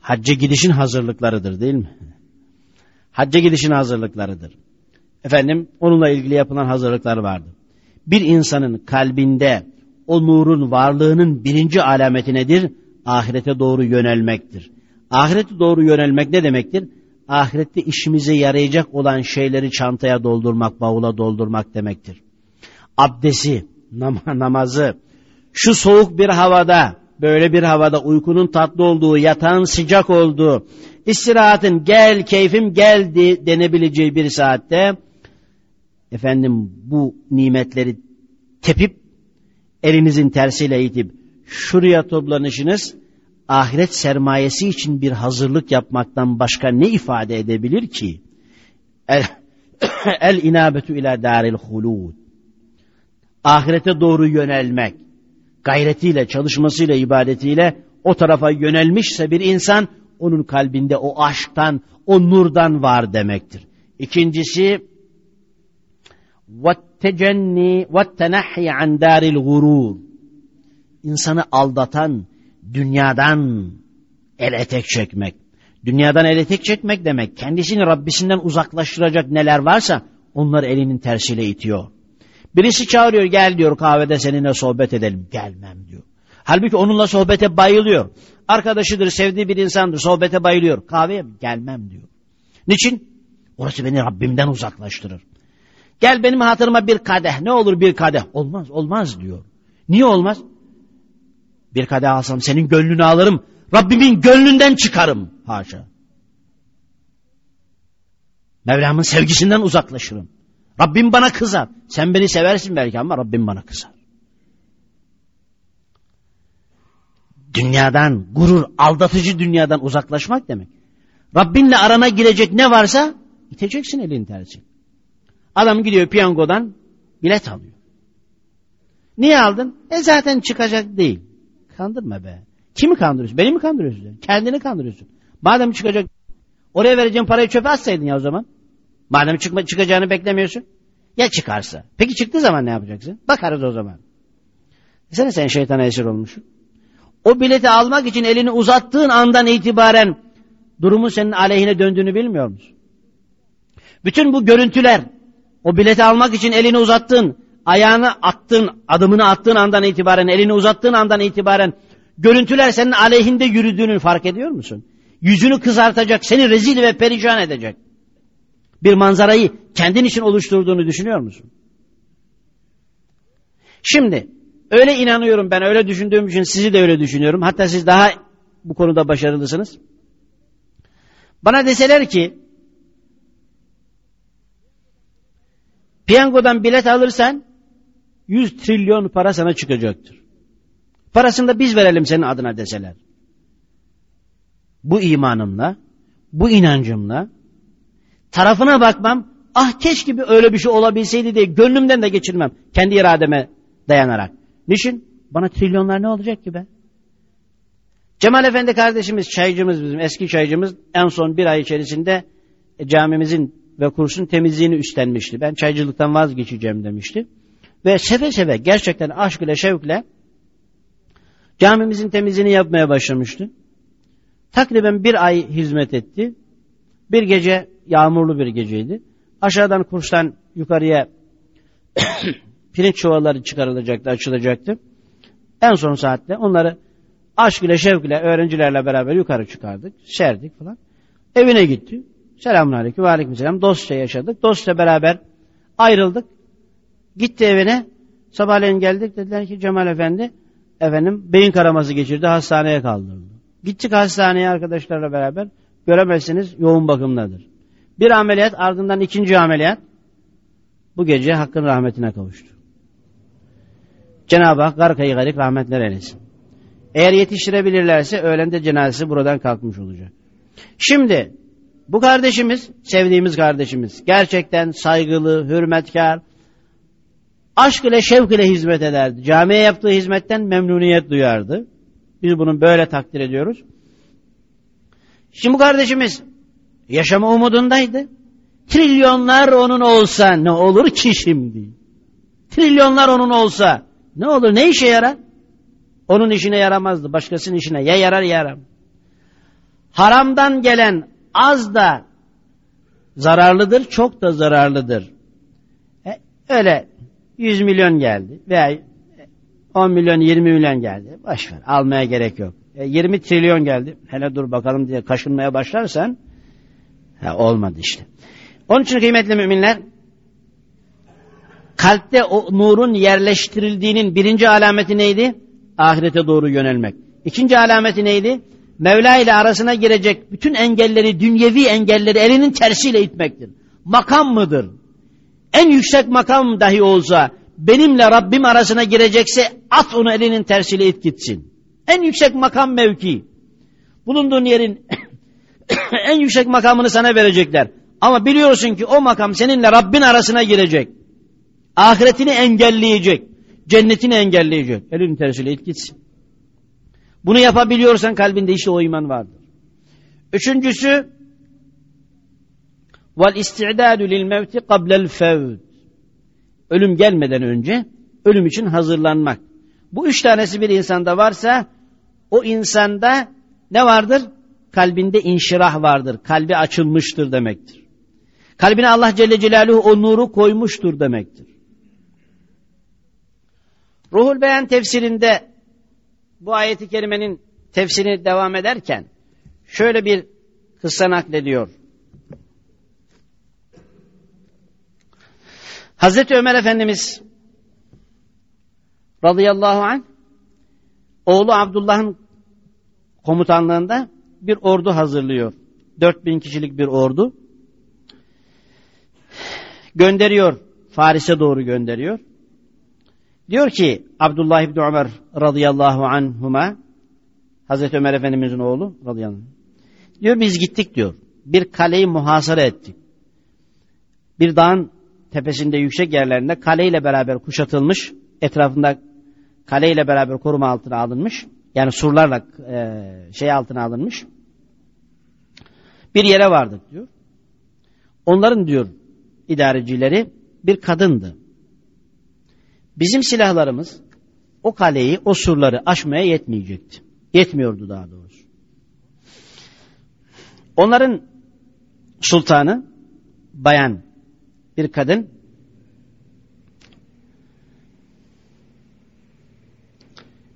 hacca gidişin hazırlıklarıdır değil mi? Hacca gidişin hazırlıklarıdır. Efendim onunla ilgili yapılan hazırlıklar vardı. Bir insanın kalbinde o nurun varlığının birinci alameti nedir? Ahirete doğru yönelmektir. Ahirete doğru yönelmek ne demektir? Ahirette işimize yarayacak olan şeyleri çantaya doldurmak, bavula doldurmak demektir. Abdesi, nam namazı, şu soğuk bir havada, böyle bir havada uykunun tatlı olduğu, yatağın sıcak olduğu, istirahatin gel, keyfim geldi denebileceği bir saatte, efendim bu nimetleri tepip, elinizin tersiyle itip, şuraya toplanışınız, ahiret sermayesi için bir hazırlık yapmaktan başka ne ifade edebilir ki? El, el inabetu ila daril hulud. Ahirete doğru yönelmek, gayretiyle, çalışmasıyla, ibadetiyle o tarafa yönelmişse bir insan, onun kalbinde o aşktan, o nurdan var demektir. İkincisi, وَالتَّجَنِّي وَالتَّنَحِّ عَنْ دَارِ الْغُرُورِ İnsanı aldatan, dünyadan el etek çekmek. Dünyadan el etek çekmek demek, kendisini Rabbisinden uzaklaştıracak neler varsa, onları elinin tersiyle itiyor. Birisi çağırıyor gel diyor kahvede seninle sohbet edelim. Gelmem diyor. Halbuki onunla sohbete bayılıyor. Arkadaşıdır, sevdiği bir insandır, sohbete bayılıyor. Kahveye? Gelmem diyor. Niçin? Orası beni Rabbimden uzaklaştırır. Gel benim hatırıma bir kadeh. Ne olur bir kadeh? Olmaz, olmaz diyor. Niye olmaz? Bir kadeh alsam senin gönlünü alırım. Rabbimin gönlünden çıkarım. Haşa. Mevlamın sevgisinden uzaklaşırım. Rabbim bana kızar. Sen beni seversin belki ama Rabbim bana kızar. Dünyadan, gurur, aldatıcı dünyadan uzaklaşmak demek. Rabbinle arana girecek ne varsa iteceksin elin tersi. Adam gidiyor piyangodan bilet alıyor. Niye aldın? E zaten çıkacak değil. Kandırma be. Kimi kandırıyorsun? Beni mi kandırıyorsun? Kendini kandırıyorsun. Madem çıkacak oraya vereceğin parayı çöpe atsaydın ya o zaman. Madem çıkma, çıkacağını beklemiyorsun. Ya çıkarsa? Peki çıktığı zaman ne yapacaksın? Bakarız o zaman. Sen sen şeytana esir olmuşsun. O bileti almak için elini uzattığın andan itibaren durumun senin aleyhine döndüğünü bilmiyor musun? Bütün bu görüntüler o bileti almak için elini uzattığın, ayağını attığın, adımını attığın andan itibaren, elini uzattığın andan itibaren görüntüler senin aleyhinde yürüdüğünü fark ediyor musun? Yüzünü kızartacak, seni rezil ve perişan edecek bir manzarayı kendin için oluşturduğunu düşünüyor musun? Şimdi öyle inanıyorum ben öyle düşündüğüm için sizi de öyle düşünüyorum. Hatta siz daha bu konuda başarılısınız. Bana deseler ki piyangodan bilet alırsan 100 trilyon para sana çıkacaktır. Parasını da biz verelim senin adına deseler. Bu imanımla, bu inancımla tarafına bakmam, ah keşke bir öyle bir şey olabilseydi diye gönlümden de geçirmem. Kendi irademe dayanarak. Niçin? Bana trilyonlar ne olacak ki be? Cemal Efendi kardeşimiz, çaycımız bizim, eski çaycımız en son bir ay içerisinde e, camimizin ve kursun temizliğini üstlenmişti. Ben çaycılıktan vazgeçeceğim demişti. Ve seve seve gerçekten aşk ile şevkle camimizin temizliğini yapmaya başlamıştı. Takriben bir ay hizmet etti. Bir gece yağmurlu bir geceydi. Aşağıdan kurstan yukarıya pirinç çuvalları çıkarılacaktı, açılacaktı. En son saatte onları aşk ile şevk ile öğrencilerle beraber yukarı çıkardık, serdik falan. Evine gitti. Selamun aleyküm aleyküm selam. Dostça yaşadık. Dostça beraber ayrıldık. Gitti evine. Sabahleyin geldik. Dediler ki Cemal Efendi efendim beyin karaması geçirdi. Hastaneye kaldırıldı. Gittik hastaneye arkadaşlarla beraber. Göremezsiniz yoğun bakımdadır. Bir ameliyat ardından ikinci ameliyat bu gece hakkın rahmetine kavuştu. Cenab-ı Hak garkayı garik rahmetler eylesin. Eğer yetiştirebilirlerse öğlende cenazesi buradan kalkmış olacak. Şimdi Bu kardeşimiz, sevdiğimiz kardeşimiz, gerçekten saygılı, hürmetkar, aşk ile şevk ile hizmet ederdi. Camiye yaptığı hizmetten memnuniyet duyardı. Biz bunu böyle takdir ediyoruz. Şimdi bu kardeşimiz yaşama umudundaydı. Trilyonlar onun olsa ne olur ki şimdi? Trilyonlar onun olsa ne olur ne işe yarar? Onun işine yaramazdı. Başkasının işine ya yarar ya yaramaz. Haramdan gelen az da zararlıdır, çok da zararlıdır. E, öyle 100 milyon geldi veya 10 milyon 20 milyon geldi. Boş ver almaya gerek yok. E, 20 trilyon geldi. Hele dur bakalım diye kaşınmaya başlarsan ha, olmadı işte. Onun için kıymetli müminler kalpte o nurun yerleştirildiğinin birinci alameti neydi? Ahirete doğru yönelmek. İkinci alameti neydi? Mevla ile arasına girecek bütün engelleri, dünyevi engelleri elinin tersiyle itmektir. Makam mıdır? En yüksek makam dahi olsa benimle Rabbim arasına girecekse at onu elinin tersiyle it gitsin. En yüksek makam mevki. Bulunduğun yerin en yüksek makamını sana verecekler. Ama biliyorsun ki o makam seninle Rabbin arasına girecek. Ahiretini engelleyecek. Cennetini engelleyecek. Elinin tersiyle it gitsin. Bunu yapabiliyorsan kalbinde işte o iman vardır. Üçüncüsü vel isti'dadu lil mevti qabla'l fevt. Ölüm gelmeden önce ölüm için hazırlanmak. Bu üç tanesi bir insanda varsa o insanda ne vardır? Kalbinde inşirah vardır. Kalbi açılmıştır demektir. Kalbine Allah Celle Celaluhu o nuru koymuştur demektir. Ruhul Beyan tefsirinde bu ayeti kerimenin tefsirini devam ederken şöyle bir kıssa naklediyor. Hazreti Ömer Efendimiz radıyallahu anh oğlu Abdullah'ın komutanlığında bir ordu hazırlıyor. 4000 kişilik bir ordu. Gönderiyor. Faris'e doğru gönderiyor. Diyor ki Abdullah İbni Ömer radıyallahu anhuma Hazreti Ömer Efendimizin oğlu radıyallahu anh. Diyor biz gittik diyor. Bir kaleyi muhasara ettik. Bir dağın tepesinde yüksek yerlerinde kaleyle beraber kuşatılmış. Etrafında kaleyle beraber koruma altına alınmış. Yani surlarla e, şey altına alınmış. Bir yere vardık diyor. Onların diyor idarecileri bir kadındı. Bizim silahlarımız o kaleyi, o surları aşmaya yetmeyecekti. Yetmiyordu daha doğrusu. Onların sultanı, bayan bir kadın,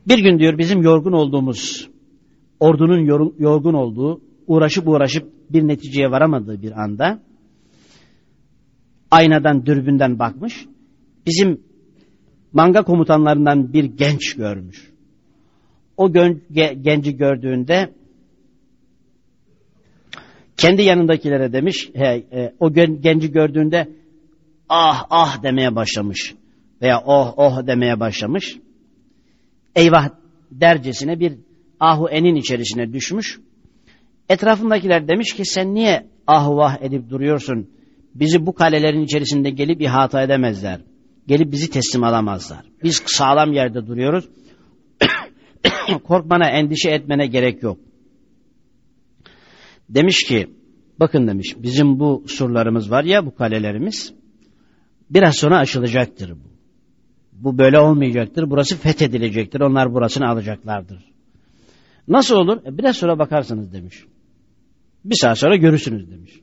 bir gün diyor bizim yorgun olduğumuz, ordunun yorgun olduğu, uğraşıp uğraşıp bir neticeye varamadığı bir anda, aynadan, dürbünden bakmış, bizim manga komutanlarından bir genç görmüş. O genci gördüğünde kendi yanındakilere demiş, he, e, o genci gördüğünde ah ah demeye başlamış veya oh oh demeye başlamış. Eyvah dercesine bir ahu enin içerisine düşmüş. Etrafındakiler demiş ki sen niye ah vah edip duruyorsun? Bizi bu kalelerin içerisinde gelip ihata edemezler gelip bizi teslim alamazlar. Biz sağlam yerde duruyoruz. Korkmana, endişe etmene gerek yok. Demiş ki, bakın demiş, bizim bu surlarımız var ya, bu kalelerimiz, biraz sonra aşılacaktır bu. Bu böyle olmayacaktır, burası fethedilecektir, onlar burasını alacaklardır. Nasıl olur? E, biraz sonra bakarsınız demiş. Bir saat sonra görürsünüz demiş.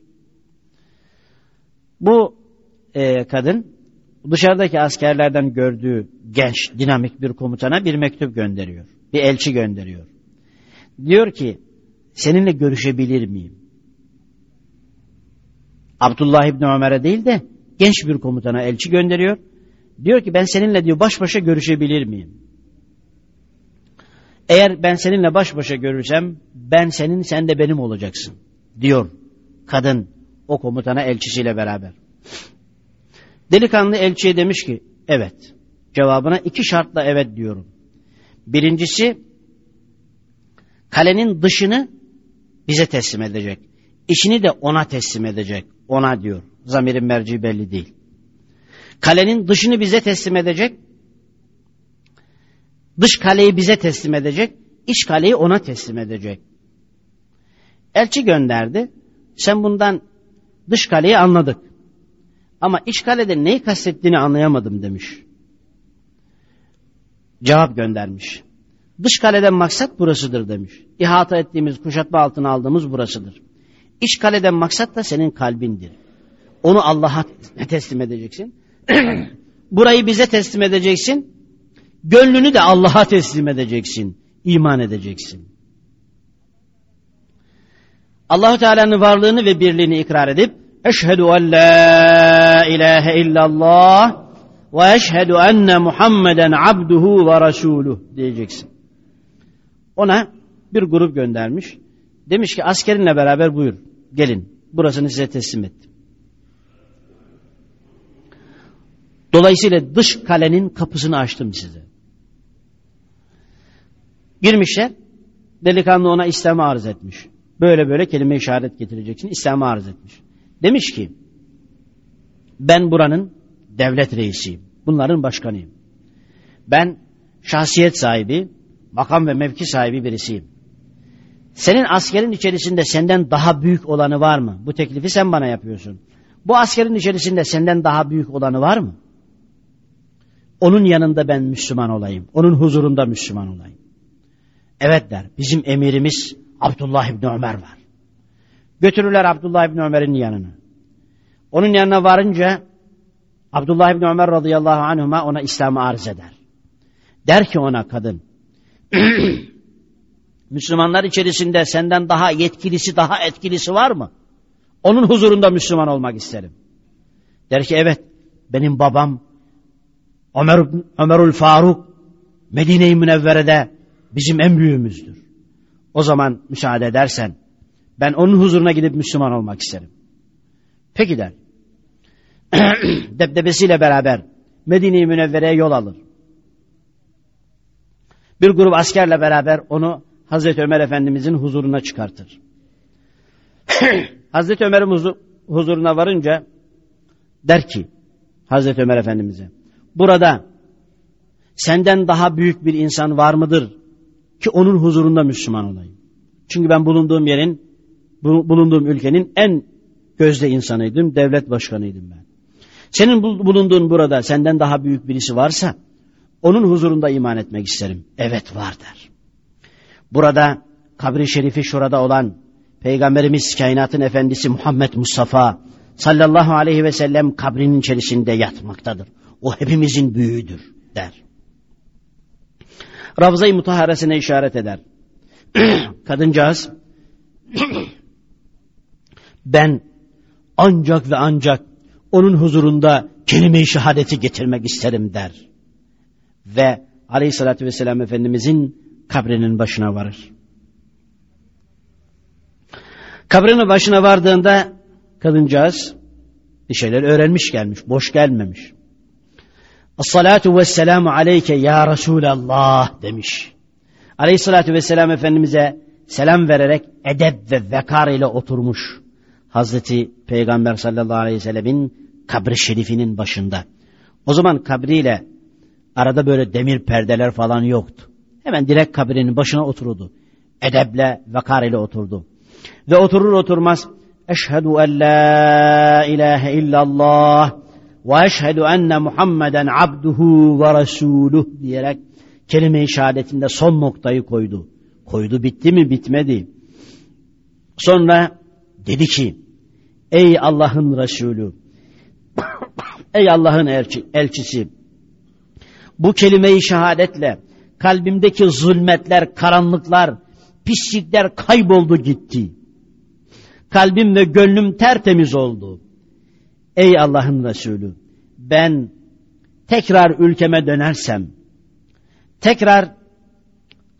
Bu e, kadın dışarıdaki askerlerden gördüğü genç, dinamik bir komutana bir mektup gönderiyor. Bir elçi gönderiyor. Diyor ki, seninle görüşebilir miyim? Abdullah İbni Ömer'e değil de genç bir komutana elçi gönderiyor. Diyor ki ben seninle diyor baş başa görüşebilir miyim? Eğer ben seninle baş başa görürsem ben senin sen de benim olacaksın diyor kadın o komutana elçisiyle beraber. Delikanlı elçiye demiş ki evet. Cevabına iki şartla evet diyorum. Birincisi kalenin dışını bize teslim edecek. İşini de ona teslim edecek. Ona diyor. Zamirin merci belli değil. Kalenin dışını bize teslim edecek. Dış kaleyi bize teslim edecek. İç kaleyi ona teslim edecek. Elçi gönderdi. Sen bundan dış kaleyi anladık. Ama iç kalede neyi kastettiğini anlayamadım demiş. Cevap göndermiş. Dış kaleden maksat burasıdır demiş. İhata ettiğimiz, kuşatma altına aldığımız burasıdır. İç kaleden maksat da senin kalbindir. Onu Allah'a teslim edeceksin. Burayı bize teslim edeceksin. Gönlünü de Allah'a teslim edeceksin. İman edeceksin. Allahu Teala'nın varlığını ve birliğini ikrar edip Eşhedü en la ilahe illallah ve eşhedü enne Muhammeden abduhu ve resuluh diyeceksin. Ona bir grup göndermiş. Demiş ki askerinle beraber buyur. Gelin. Burasını size teslim ettim. Dolayısıyla dış kalenin kapısını açtım size. Girmişler. Delikanlı ona İslam'ı arz etmiş. Böyle böyle kelime işaret getireceksin. İslam'ı arz etmiş. Demiş ki ben buranın devlet reisiyim. Bunların başkanıyım. Ben şahsiyet sahibi, makam ve mevki sahibi birisiyim. Senin askerin içerisinde senden daha büyük olanı var mı? Bu teklifi sen bana yapıyorsun. Bu askerin içerisinde senden daha büyük olanı var mı? Onun yanında ben Müslüman olayım. Onun huzurunda Müslüman olayım. Evet der. Bizim emirimiz Abdullah İbni Ömer var. Götürürler Abdullah İbni Ömer'in yanına. Onun yanına varınca Abdullah İbni Ömer radıyallahu anhuma ona İslam'ı arz eder. Der ki ona kadın Müslümanlar içerisinde senden daha yetkilisi, daha etkilisi var mı? Onun huzurunda Müslüman olmak isterim. Der ki evet benim babam Ömer, Ömerül Faruk Medine-i Münevvere'de bizim en büyüğümüzdür. O zaman müsaade edersen ben onun huzuruna gidip Müslüman olmak isterim. Peki der. Debdebesiyle beraber Medine-i Münevvere'ye yol alır. Bir grup askerle beraber onu Hazreti Ömer Efendimizin huzuruna çıkartır. Hazreti Ömer'in huzuruna varınca der ki Hazreti Ömer Efendimiz'e burada senden daha büyük bir insan var mıdır ki onun huzurunda Müslüman olayım. Çünkü ben bulunduğum yerin, bulunduğum ülkenin en gözde insanıydım, devlet başkanıydım ben. Senin bulunduğun burada senden daha büyük birisi varsa onun huzurunda iman etmek isterim. Evet var der. Burada kabri şerifi şurada olan Peygamberimiz kainatın efendisi Muhammed Mustafa sallallahu aleyhi ve sellem kabrinin içerisinde yatmaktadır. O hepimizin büyüğüdür der. Ravza-i Mutaharesine işaret eder. Kadıncağız ben ancak ve ancak onun huzurunda kelime-i şehadeti getirmek isterim der. Ve aleyhissalatü vesselam Efendimizin kabrinin başına varır. Kabrinin başına vardığında kadıncağız bir şeyler öğrenmiş gelmiş, boş gelmemiş. As-salatu vesselamu aleyke ya Resulallah demiş. Aleyhissalatu vesselam Efendimiz'e selam vererek edep ve vekar ile oturmuş. Hazreti Peygamber sallallahu aleyhi ve sellemin kabri şerifinin başında. O zaman kabriyle arada böyle demir perdeler falan yoktu. Hemen direkt kabrinin başına oturdu. Edeble, vekar ile oturdu. Ve oturur oturmaz Eşhedü en la ilahe illallah enne Muhammeden abduhu ve resuluh diyerek kelime-i şehadetinde son noktayı koydu. Koydu bitti mi bitmedi. Sonra dedi ki ey Allah'ın Resulü ey Allah'ın elçi, elçisi bu kelime-i şehadetle kalbimdeki zulmetler, karanlıklar, pislikler kayboldu gitti. Kalbim ve gönlüm tertemiz oldu. Ey Allah'ın Resulü, ben tekrar ülkeme dönersem, tekrar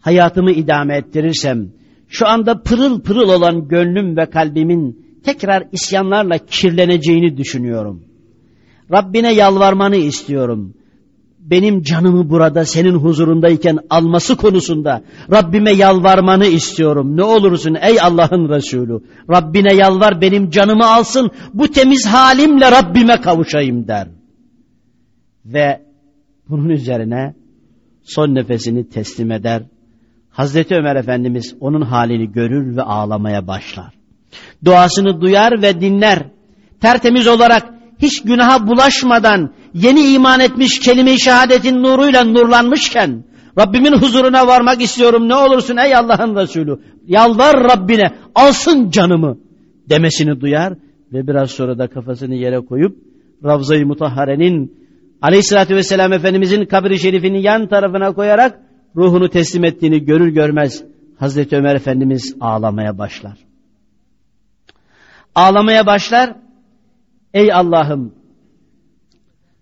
hayatımı idame ettirirsem, şu anda pırıl pırıl olan gönlüm ve kalbimin tekrar isyanlarla kirleneceğini düşünüyorum. Rabbine yalvarmanı istiyorum. Benim canımı burada senin huzurundayken alması konusunda Rabbime yalvarmanı istiyorum. Ne olursun ey Allah'ın Resulü. Rabbine yalvar benim canımı alsın bu temiz halimle Rabbime kavuşayım der. Ve bunun üzerine son nefesini teslim eder. Hazreti Ömer Efendimiz onun halini görür ve ağlamaya başlar. Duasını duyar ve dinler. Tertemiz olarak hiç günaha bulaşmadan yeni iman etmiş kelime-i şehadetin nuruyla nurlanmışken Rabbimin huzuruna varmak istiyorum ne olursun ey Allah'ın Resulü yalvar Rabbine alsın canımı demesini duyar ve biraz sonra da kafasını yere koyup Ravza-i Mutahhare'nin aleyhissalatü vesselam Efendimizin kabri şerifini yan tarafına koyarak ruhunu teslim ettiğini görür görmez Hazreti Ömer Efendimiz ağlamaya başlar. Ağlamaya başlar. Ey Allah'ım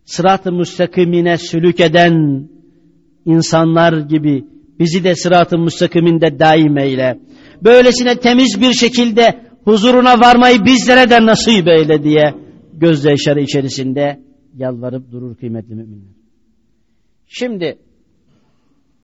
sırat-ı müstakimine sülük eden insanlar gibi bizi de sırat-ı müstakiminde daim eyle. Böylesine temiz bir şekilde huzuruna varmayı bizlere de nasip eyle diye gözyaşları içerisinde yalvarıp durur kıymetli müminler. Şimdi